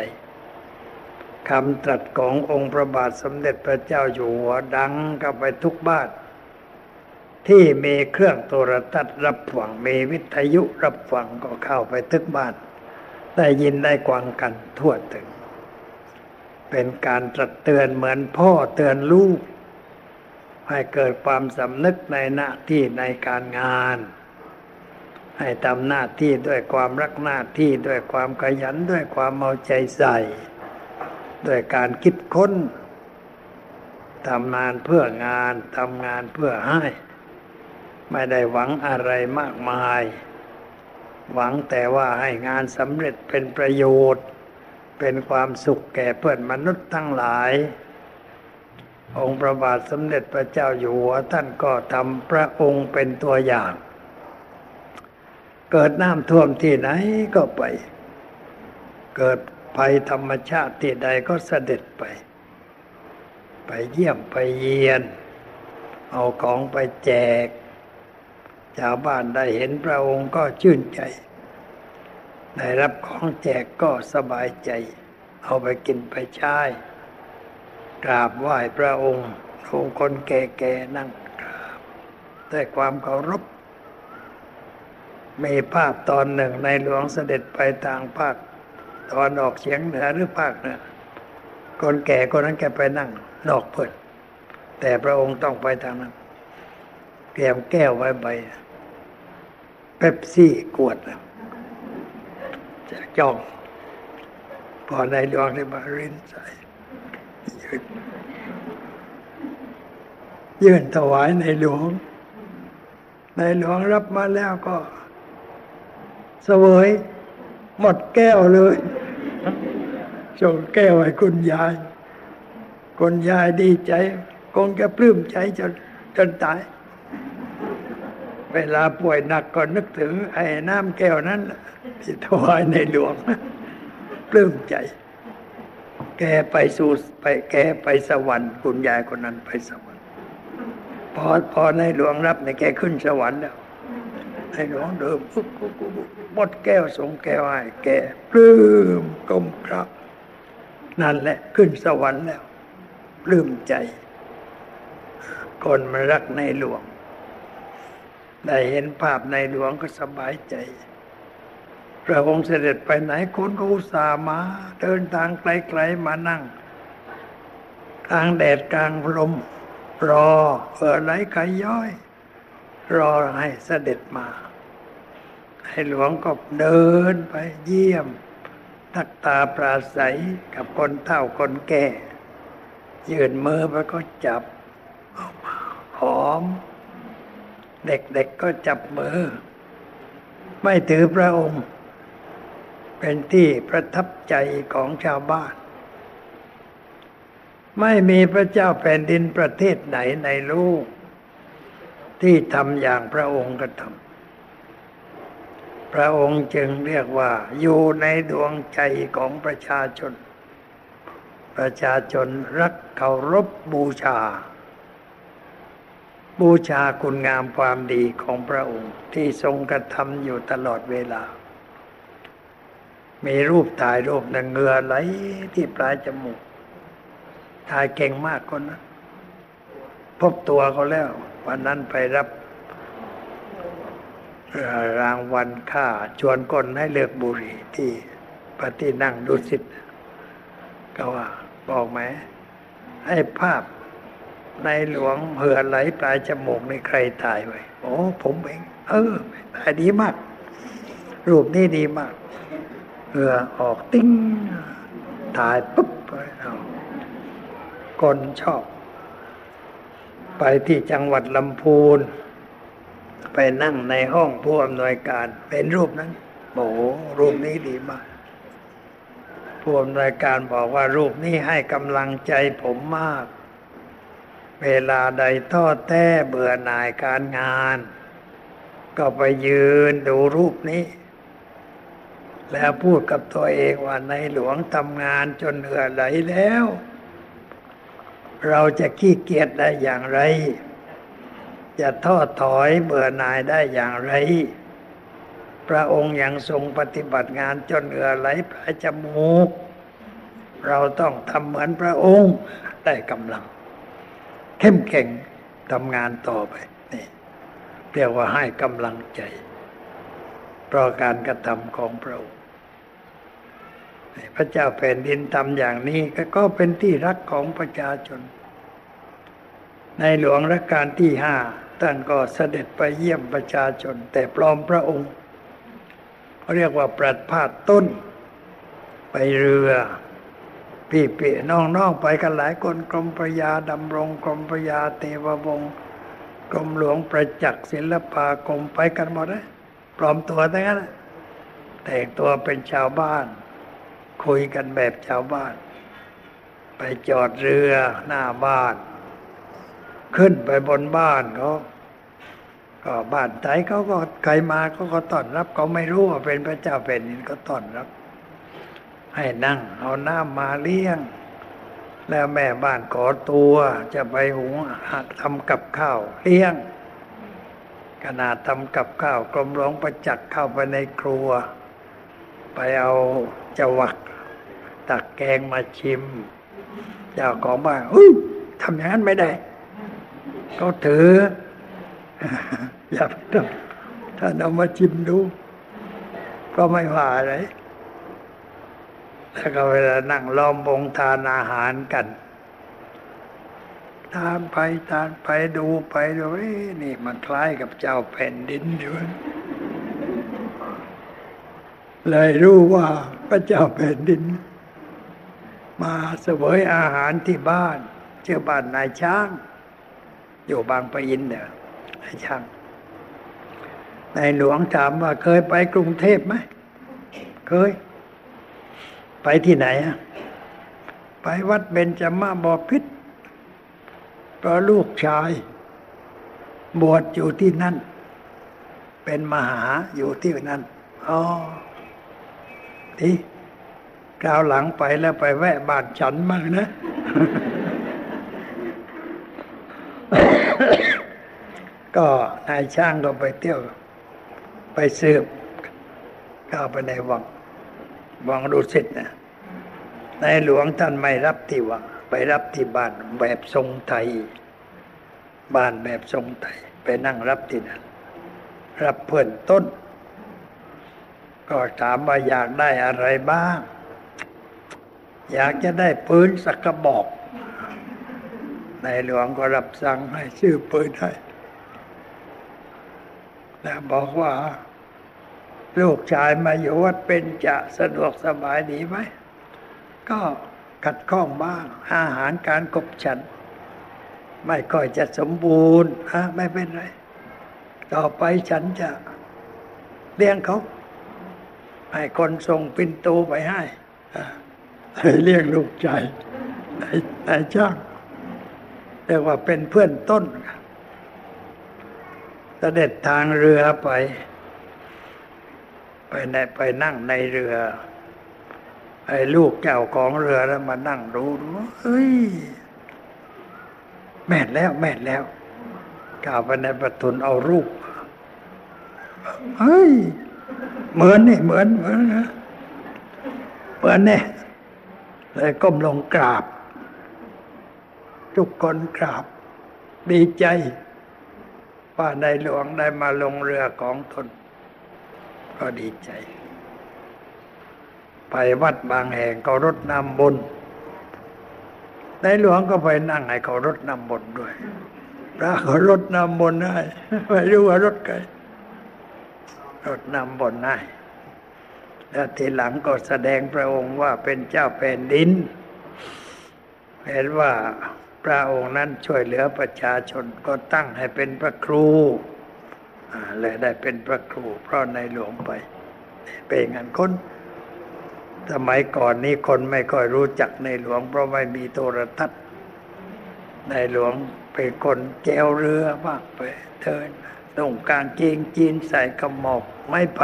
คำตรัสขององค์พระบาทสมเด็จพระเจ้าอยู่หัวดังกับไปทุกบ้าน ที่มีเครื่องโทรทัศน์รับฟังมีวิทยุรับฟังก็เข้าไปทุกบ้าน ได้ยินได้กวางกันทั่วถึง เป็นการตรัสเตือนเหมือนพ่อเตือนลูก ให้เกิดความสำนึกในหน้าที่ในการงาน ให้ทำหน้าที่ด้วยความรักหน้าที่ด้วยความขยันด้วยความเอาใจใส่ ด้วยการคิดค้นทำงานเพื่องานทำงานเพื่อให้ ไม่ได้หวังอะไรมากมาย หวังแต่ว่าให้งานสำเร็จเป็นประโยชน์ เป็นความสุขแก่เพื่อนมนุษย์ทั้งหลาย องค์พระบาทสมเด็จพระเจ้าอยู่หัวท่านก็ทำพระองค์เป็นตัวอย่าง เกิดน้ำท่วมที่ไหนก็ไป เกิดภัยธรรมชาติที่ใดก็เสด็จไป ไปเยี่ยมไปเยียน เอาของไปแจก ชาวบ้านได้เห็นพระองค์ก็ชื่นใจ ได้รับของแจกก็สบายใจ เอาไปกินไปใช้กราบไหว้พระองค์องค์คนแก่ๆนั่งกราบด้วยความเคารพมีภาพตอนหนึ่งในหลวงเสด็จไปทางภาคตอนออกเฉียงเหนือหรือภาคเหนือคนแก่คนนั้นแกไปนั่งนอกเปิดแต่พระองค์ต้องไปทางนั้น เตรียมแก้วไว้ใบเป๊ปซี่กวดจะจ้อง พอในหลวงได้มาเรินใส่ยืนยื่นถวายในหลวง ในหลวงรับมาแล้วก็ เสวยหมดแก้วเลยส่งแก้วให้คุณยาย คุณยายดีใจ คงจะปลื้มใจจนจนตาย เวลาป่วยหนักก็นึกถึง ไอ้น้ำแก้วนั้นที่ถวายในหลวงปลื้มใจ แกไปสู่ไปแกไปสวรรค์คุณยายคนนั้นไปสวรรค์ พอพอในหลวงรับในแกขึ้นสวรรค์แล้วในหลวงเดิมปุ๊บปุ๊บปุ๊บหมดแก้วสงแก้วให้แกปลื้มกลมครับนั่นแหละขึ้นสวรรค์แล้วปลื้มใจ คนมารักในหลวง ได้เห็นภาพในหลวงก็สบายใจ พระองค์เสด็จไปไหนคนก็อุตส่าห์มา เดินทางไกลๆมานั่ง กลางแดดกลางลม รอเพื่อไหลไขย้อย รอให้เสด็จมาให้หลวงก็เดินไปเยี่ยม ทักตาปราศัยกับคนเฒ่าคนแก่ ยืนมือไปก็จับออกมาหอม เด็กๆก็จับมือ ไม่ถือพระองค์ เป็นที่ประทับใจของชาวบ้าน ไม่มีพระเจ้าแผ่นดินประเทศไหนในโลกที่ทำอย่างพระองค์กระทำพระองค์จึงเรียกว่า อยู่ในดวงใจของประชาชน ประชาชนรักเคารพบบูชา บูชาคุณงามความดีของพระองค์ที่ทรงกระทำอยู่ตลอดเวลา มีรูปถ่ายรูปหนึ่งเงือไหลที่ปลายจมูก ถ่ายเก่งมากคนนะพบตัวเขาแล้ว วันนั้นไปรับรางวัลค่าชวนคนให้เลือกบุหรี่ที่ปฏินั่งดุสิตก็ว่าบอกไหมให้ภาพ ในหลวงเหือไหลปลายจมูกในใครตายไว้โอ้ผมเอง เออตายดีมาก รูปนี้ดีมากเหือออกติ้งถ่ายปุ๊บไปเอาคนชอบ ไปที่จังหวัดลำพูน ไปนั่งในห้องผู้อำนวยการเป็นรูปนั้นโอ้รูปนี้ดีมากผู้อำนวยการบอกว่ารูปนี้ให้กำลังใจผมมาก เวลาใดท้อแท้เบื่อหน่ายการงาน ก็ไปยืนดูรูปนี้ แล้วพูดกับตัวเองว่าในหลวงทำงานจนเหนื่อยไหลแล้ว เราจะขี้เกียจได้อย่างไร จะท้อถอยเบื่อหน่ายได้อย่างไร พระองค์ยังทรงปฏิบัติงานจนเหงื่อไหลปลายจมูก เราต้องทำเหมือนพระองค์ได้กำลัง เข้มแข็งทำงานต่อไปนี่เรียกว่าให้กำลังใจเพราะการกระทำของพระองค์พระเจ้าแผ่นดินทำอย่างนี้ก็เป็นที่รักของประชาชน ในหลวงรัชกาลที่ห้าท่านก็เสด็จไปเยี่ยมประชาชน แต่ปลอมพระองค์เขาเรียกว่าปรัดพาดต้น ไปเรือ พี่เปียน้องๆไปกันหลายคนกรมประยาดำรงกรมประยาเทววงศ์กรมหลวงประจักษ์ศิลปากรมไปกันหมดเลยปลอมตัวทั้งนั้นแต่งตัวเป็นชาวบ้าน คุยกันแบบชาวบ้าน ไปจอดเรือหน้าบ้าน ขึ้นไปบนบ้านเขาก็บ้านใจเขาก็ใครมาเขาก็ต้อนรับเขาไม่รู้ว่าเป็นพระเจ้าเป็นดินก็ต้อนรับ ให้นั่งเอาน้ำมาเลี้ยง แล้วแม่บ้านขอตัวจะไปหุงทำกับข้าวเลี้ยง ขนาดทำกับข้าวกรมหลวงประจักษ์เข้าไปในครัว ไปเอาจวัก ตักแกงมาชิม เจ้าของบ้านอุ้ยทำอย่างนั้นไม่ได้เขาถือ อย่าไปทำถ้าเอามาชิมดู ก็ไม่ว่าอะไร แล้วก็เวลานั่งล้อมวงทานอาหารกันทานไปทานไปดูไปดูนี่มันคล้ายกับเจ้าแผ่นดินด้วยเลยรู้ว่าพระเจ้าแผ่นดิน มาเสวยอาหารที่บ้านเชื่อบ้านนายช้าง อยู่บางปะอินเนี่ยนายช้างนายหลวงถามว่าเคยไปกรุงเทพไหม เคย ไปที่ไหนอะไปวัดเบญจมาบพิษเพราะลูกชาย บวชอยู่ที่นั่น เป็นมหาอยู่ที่นั่นอ๋อที่คราวหลังไปแล้วไปแวะบ้านฉันมากนะ ก็นายช่างก็ไปเที่ยว ไปสืบเข้าไปในวัง วังดุสิตนะในหลวงท่านไม่รับที่วังไปรับที่บ้านแบบทรงไทย บ้านแบบทรงไทย ไปนั่งรับที่นั่นรับเพื่อนต้น ก็ถามว่าอยากได้อะไรบ้าง อยากจะได้ปืนสักกระบอก ในหลวงก็รับสั่งให้ชื่อปืนให้แล้วบอกว่า ลูกชายมาอยู่วัดเป็นจะสะดวกสบายดีไหม ก็ขัดข้องบ้าง อาหารการกบฉัน ไม่ค่อยจะสมบูรณ์ฮะไม่เป็นไร ต่อไปฉันจะเลี้ยงเขา ให้คนส่งปินโตไปให้ให้เลี้ยงลูกชายนายจ้างเรียกว่าเป็นเพื่อนต้นเสด็จทางเรือไป ไปในไปนั่งในเรือ ไอ้ลูกเจ้าของเรือแล้วมานั่งดูดูเฮ้ย แม่นแล้วแม่นแล้วก้าวไปในประทุนเอารูปเฮ้ย เหมือนนี่เหมือนเหมือนนะเหมือนเนี่ยเลยก้มลงกราบ ทุกคนกราบ ดีใจ ว่าในหลวงได้มาลงเรือของตน ก็ดีใจ ไปวัดบางแห่งเขารถนำบนในหลวงก็ไปนั่งให้เขารถนำบนด้วยพระเขารถนำบนให้ไม่รู้ว่ารถใครรถนำบนให้แล้วทีหลังก็แสดงพระองค์ว่าเป็นเจ้าแผ่นดิน เห็นว่าพระองค์นั้นช่วยเหลือประชาชนก็ตั้งให้เป็นพระครู เลยได้เป็นพระครูเพราะในหลวงไป เป็นงานคนสมัยก่อนนี้คนไม่ค่อยรู้จักในหลวง เพราะไม่มีโทรทัศน์ ในหลวงเป็นคนแก้วเรือมากไปเดินตรงกลางเกงจีนใส่กระหมอกไม่ไป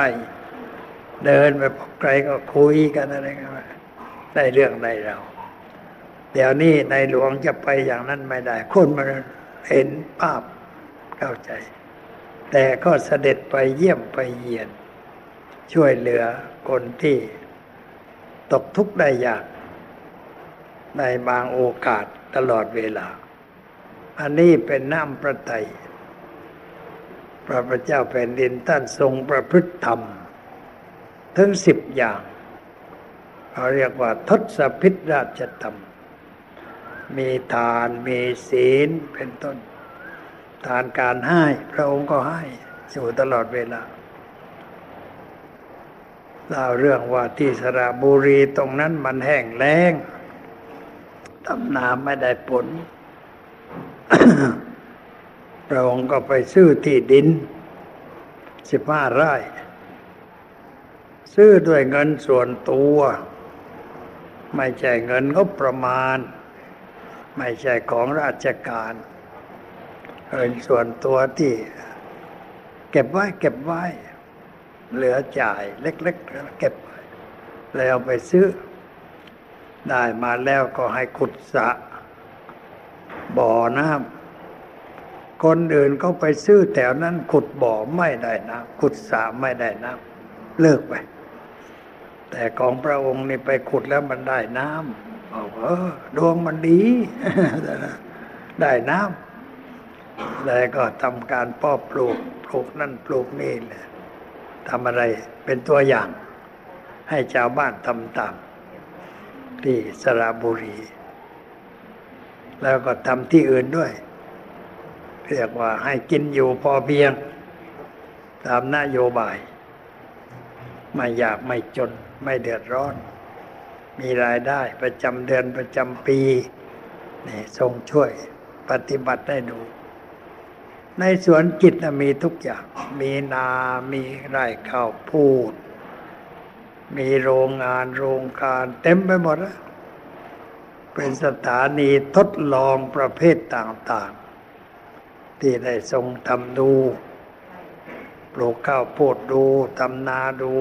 เดินไปพบใครก็คุยกันอะไรกันได้เรื่องได้เรา เดี๋ยวนี้ในหลวงจะไปอย่างนั้นไม่ได้ คนมันเห็นภาพเข้าใจ แต่ก็เสด็จไปเยี่ยมไปเยียน ช่วยเหลือคนที่ตกทุกข์ได้ยาก ในบางโอกาสตลอดเวลา อันนี้เป็นน้ำประไตยพระพเจ้าแผ่นดินท่านทรงประพฤติธรรม ถึงสิบอย่างเขาเรียกว่าทศพิธราชธรรม มีทานมีศีลเป็นต้น ทานการให้ พระองค์ก็ให้อยู่ตลอดเวลาเล่าเรื่องว่าที่สระบุรีตรงนั้นมันแห้งแล้งทำนาไม่ได้ผล พระองค์ก็ไปซื้อที่ดินสิบห้าไร่ ซื้อด้วยเงินส่วนตัว ไม่ใช่เงินงบประมาณ ไม่ใช่ของราชการ ส่วนตัวที่เก็บไว้ เก็บไว้ เหลือจ่ายเล็กๆเก็บแล้วไปซื้อ ได้มาแล้วก็ให้ขุดสะบ่อน้ำคนอื่นก็ไปซื้อแถวนั้นขุดบ่อไม่ได้น้ำขุดสะไม่ได้น้ำเลิกไป แต่ของพระองค์นี่ไปขุดแล้วมันได้น้ำบอกเออดวงมันดี ได้น้ำ แล้วก็ทำการป้อปลูกปลูกนั่นปลูกนี่แหละทำอะไรเป็นตัวอย่าง ให้ชาวบ้านทำตาม ที่สระบุรี แล้วก็ทำที่อื่นด้วย เรียกว่าให้กินอยู่พอเพียง ตามนโยบาย ไม่อยากไม่จนไม่เดือดร้อน มีรายได้ประจำเดือนประจำปีนี่ทรงช่วยปฏิบัติได้ดู ในสวนจิตมีทุกอย่าง มีนา มีไร่ข้าวพูด มีโรงงานโรงการเต็มไปหมดแล้วเป็นสถานีทดลองประเภทต่างๆ ที่ได้ทรงทำดูปลูกข้าวโพดดูทำนาดู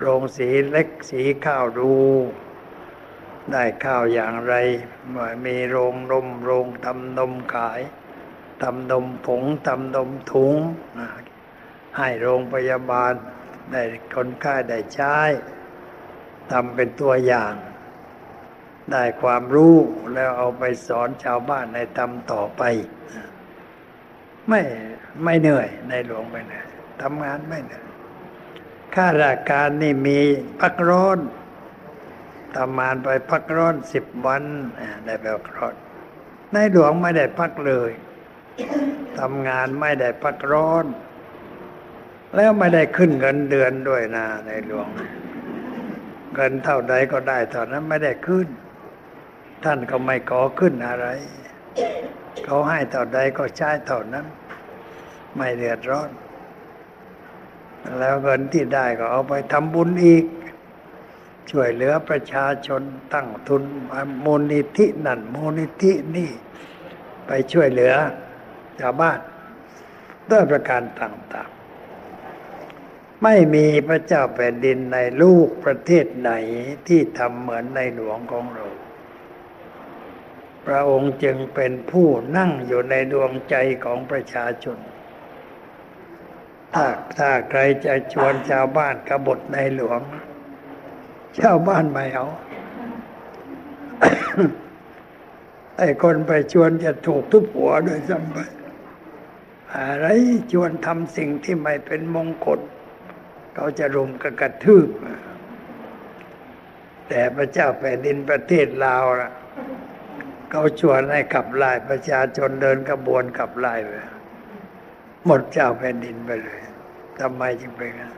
โรงสีเล็กสีข้าวดู ได้ข้าวอย่างไรมีโรงนมโรงทำนมขาย ทำนมผงทำนมถุง ให้โรงพยาบาลได้คนไข้ได้ใช้ทำเป็นตัวอย่าง ได้ความรู้แล้วเอาไปสอนชาวบ้านในทำต่อไป ไม่ไม่เหนื่อยในหลวงไม่เหนื่อยทำงานไม่เหนื่อยข้าราชการนี่มีพักร้อนทำงานไปพักร้อนสิบวันได้แบบร้อนในหลวงไม่ได้พักเลย ทำงานไม่ได้พักร้อน แล้วไม่ได้ขึ้นเงินเดือนด้วยนะในหลวง เงินเท่าใดก็ได้เท่านั้นไม่ได้ขึ้น ท่านก็ไม่ขอขึ้นอะไร เขาให้เท่าใดก็ใช้เท่านั้น ไม่เดือดร้อน แล้วเงินที่ได้ก็เอาไปทำบุญอีก ช่วยเหลือประชาชนตั้งทุนมูลนิธินั่นมูลนิธินี่ ไปช่วยเหลือ ชาวบ้านด้วยประการต่างๆ ไม่มีพระเจ้าแผ่นดินในลูกประเทศไหนที่ทำเหมือนในหลวงของเรา พระองค์จึงเป็นผู้นั่งอยู่ในดวงใจของประชาชน ถ้าถ้าใครจะชวนชาวบ้านกบฏในหลวง ชาวบ้านไม่เอาไอ้คนไปชวนจะถูกทุบหัวโดยซ้ำไป อะไรชวนทำสิ่งที่ไม่เป็นมงคลเขาจะรุมกระกระทืบแต่พระเจ้าแผ่นดินประเทศลาวล่ะเขาชวนให้ขับไล่ประชาชนเดินกระบวนขับไล่ไปหมดเจ้าแผ่นดินไปเลยทำไมจึงเป็นงั้น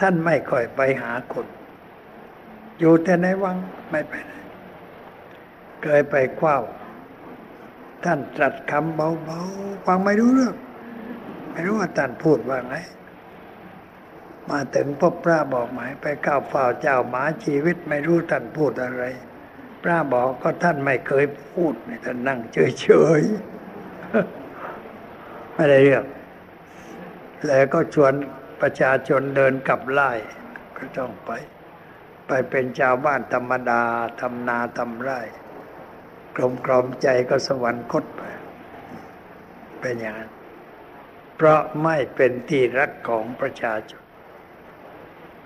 ท่านไม่ค่อยไปหาคน อยู่แต่ในวังไม่ไปไหนเคยไปคว้าท่านตรัสคำเบาๆฟังไม่รู้เรื่อง ไม่รู้ว่าท่านพูดว่าไง มาถึงพบพระบอกหมายไปก้าวฝ่าเจ้าหมาชีวิตไม่รู้ท่านพูดอะไร พระบอกก็ท่านไม่เคยพูดท่านนั่งเฉยๆไม่ได้เรื่องแล้วก็ชวนประชาชนเดินกลับไล่ก็ต้องไป ไปเป็นชาวบ้านธรรมดาทำนาทำไร่กลมกลมใจก็สวรรคตไปเป็นอย่างนั้น เพราะไม่เป็นที่รักของประชาชน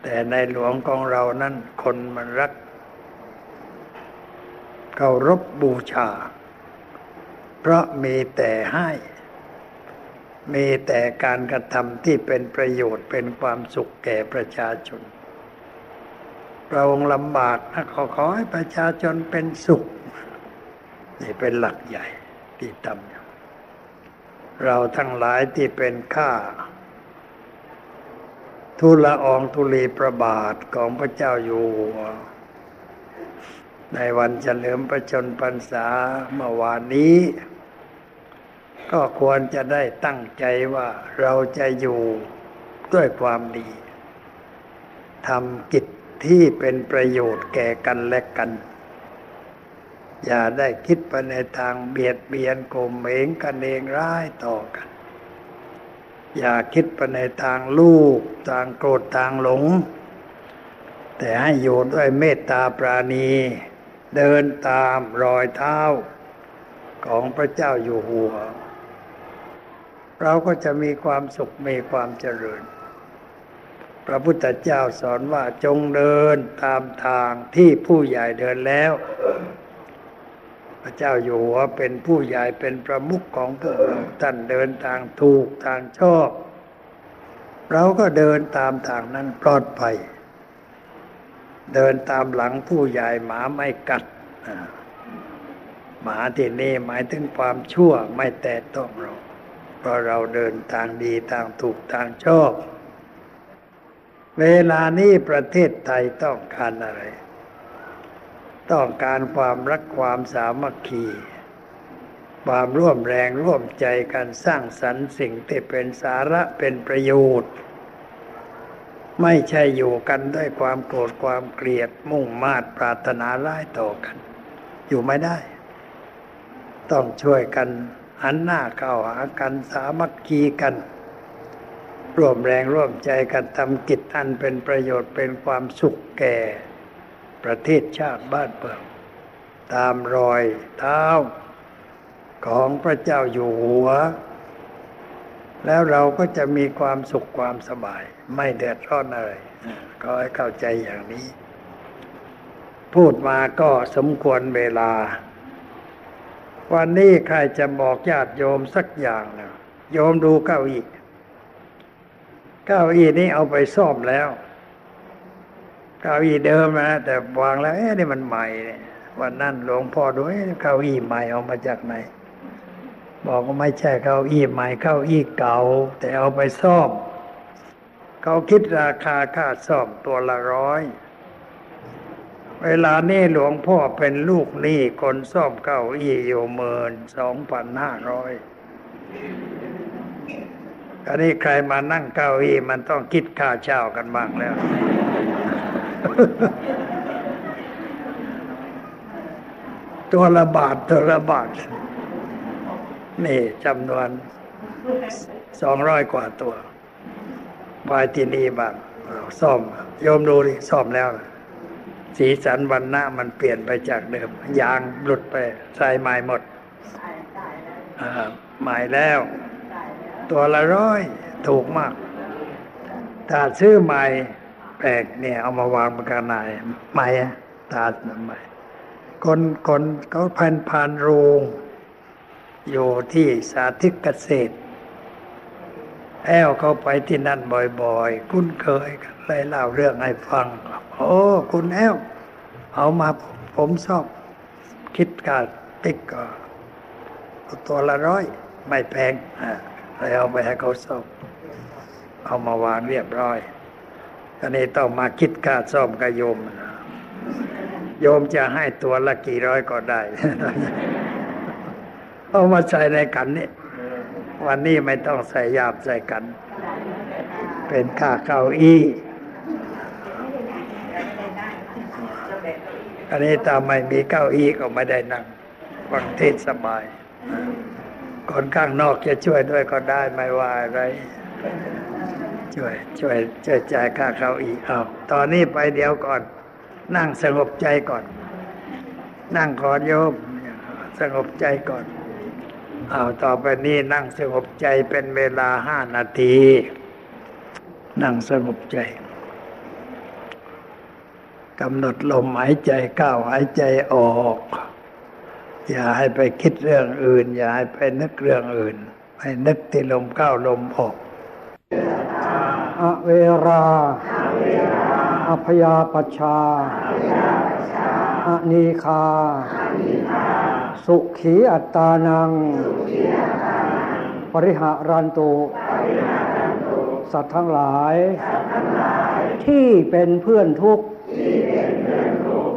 แต่ในหลวงของเรานั้นคนมันรักเคารพบบูชา เพราะมีแต่ให้ มีแต่การกระทำที่เป็นประโยชน์เป็นความสุขแก่ประชาชนเราองลำบากนะขอขอให้ประชาชนเป็นสุข นี่เป็นหลักใหญ่ที่ทำ เราทั้งหลายที่เป็นข้าทุลอองทุลีประบาทของพระเจ้าอยู่หัวในวันเฉลิมประชนพรรษาเมื่อวานนี้ ก็ควรจะได้ตั้งใจว่าเราจะอยู่ด้วยความดีทำกิจที่เป็นประโยชน์แก่กันและกัน อย่าได้คิดไปในทางเบียดเบียนโกมเหงกันเองร้ายต่อกัน อย่าคิดไปในทางลูกทางโกรธทางหลง แต่ให้อยู่ด้วยเมตตาปราณี เดินตามรอยเท้า ของพระเจ้าอยู่หัว เราก็จะมีความสุขมีความเจริญ พระพุทธเจ้าสอนว่าจงเดินตามทางที่ผู้ใหญ่เดินแล้ว ระเจ้าอยู่หัวเป็นผู้ใหญ่เป็นประมุขของพวกเราท่านเดินทางถูกทางชอบ เราก็เดินตามทางนั้นปลอดภัย เดินตามหลังผู้ใหญ่หมาไม่กัดหมาที่นี่หมายถึงความชั่วไม่แตะต้องเรา เพราะเราเดินทางดีทางถูกทางชอบ เวลานี้ประเทศไทยต้องการอะไร ต้องการความรักความสามัคคี ความร่วมแรงร่วมใจกันสร้างสรรค์สิ่งที่เป็นสาระเป็นประโยชน์ ไม่ใช่อยู่กันด้วยความโกรธความเกลียดมุ่งมาดปรารถนาร้ายต่อกัน อยู่ไม่ได้ ต้องช่วยกันหันหน้าเข้าหากันสามัคคีกัน ร่วมแรงร่วมใจกันทำกิจอันเป็นประโยชน์เป็นความสุขแก่ ประเทศชาติบ้านเมืองตามรอยเท้าของพระเจ้าอยู่หัว แล้วเราก็จะมีความสุขความสบาย ไม่เดือดร้อนอะไรก็ให้เข้าใจอย่างนี้ พูดมาก็สมควรเวลา วันนี้ใครจะบอกญาติโยมสักอย่างนะโยมดูเก้าอี้เก้าอี้นี้เอาไปซ่อมแล้ว เก้าอี้เดิมนะแต่วางแล้วเอ๊ะนี่มันใหม่เนี่ยวันนั้นหลวงพ่อดูเก้าอี้ใหม่เอามาจากไหน บอกว่าไม่ใช่เก้าอี้ใหม่เก้าอี้เก่า แต่เอาไปซ่อมเขาคิดราคาค่าซ่อมตัวละร้อยเวลานี้หลวงพ่อเป็นลูกหนี้คนซ่อมเก้าอี้อยู่เมินสองพันห้าร้อยอันนี้ใครมานั่งเก้าอี้มันต้องคิดค่าเช่ากันบ้างแล้ว ตัวละบาทตัวละบาท นี่จำนวนสองร้อยกว่าตัวไปที่นี่บ้างซ่อมโยมดูดิซ่อมแล้ว สีสันวันหน้ามันเปลี่ยนไปจากเดิม ยางหลุดไปใส่ใหม่หมดใหม่แล้ว ตัวละร้อยถูกมาก ถ้าซื้อใหม่ แปลกเนี่ย เอามาวางบนกระนายใหม่ตาใหม่คนคนเขาพันพานโรง อยู่ที่สาธิตเกษตรแอลเขาไปที่นั่นบ่อยๆ คุ้นเคยกันเลยเล่าเรื่องให้ฟัง โอ้คุณแอลเอามาผมชอบ คิดการติ๊กก็ตัวละร้อย ไม่แพงเลยเอาไปให้เขาซ่อมเอามาวางเรียบร้อย ตอนนี้ต้องมาคิดค่าซ่อมกับโยม โยมจะให้ตัวละกี่ร้อยก็ได้ เอามาใส่ในกันนี่วันนี้ไม่ต้องใส่ยาบใส่กัน เป็นค่าเก้าอี้อันนี้ถ้าไม่มีเก้าอี้ก็ไม่ได้นั่งฟังเทศสบายคนข้างนอกจะช่วยด้วยก็ได้ไม่ว่าอะไร ช่วย ช่วยช่วยจ่ายค่าเก้าอี้เอาตอนนี้ไปเดี๋ยวก่อน นั่งสงบใจก่อน นั่งขอโยม สงบใจก่อนเอาต่อไปนี้นั่งสงบใจเป็นเวลาห้านาที นั่งสงบใจกำหนดลมหายใจเข้าหายใจออก อย่าให้ไปคิดเรื่องอื่น อย่าให้ไปนึกเรื่องอื่น ให้นึกที่ลมเข้าลมออก เวราอพยาปชาอนีคา สุขีอัตตานัง ปริหารันตุสัตว์ทั้งหลาย ที่เป็นเพื่อนทุกข์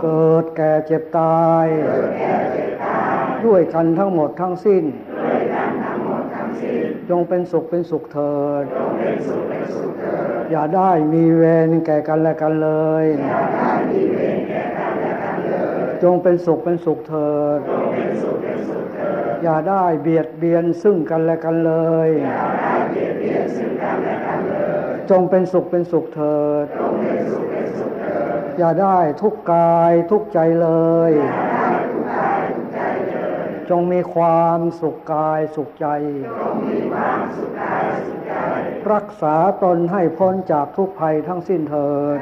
เกิดแก่เจ็บตาย ด้วยกันทั้งหมดทั้งสิ้น จงเป็นสุขเป็นสุขเถิด อย่าได้มีเวรแก่กันและกันเลย จงเป็นสุขเป็นสุขเถิด อย่าได้เบียดเบียนซึ่งกันและกันเลย จงเป็นสุขเป็นสุขเถิด อย่าได้ทุกกายทุกใจเลย จงมีความสุขกายสุขใจ รักษาตนให้พ้นจากทุกภัยทั้งสิ้นเถิด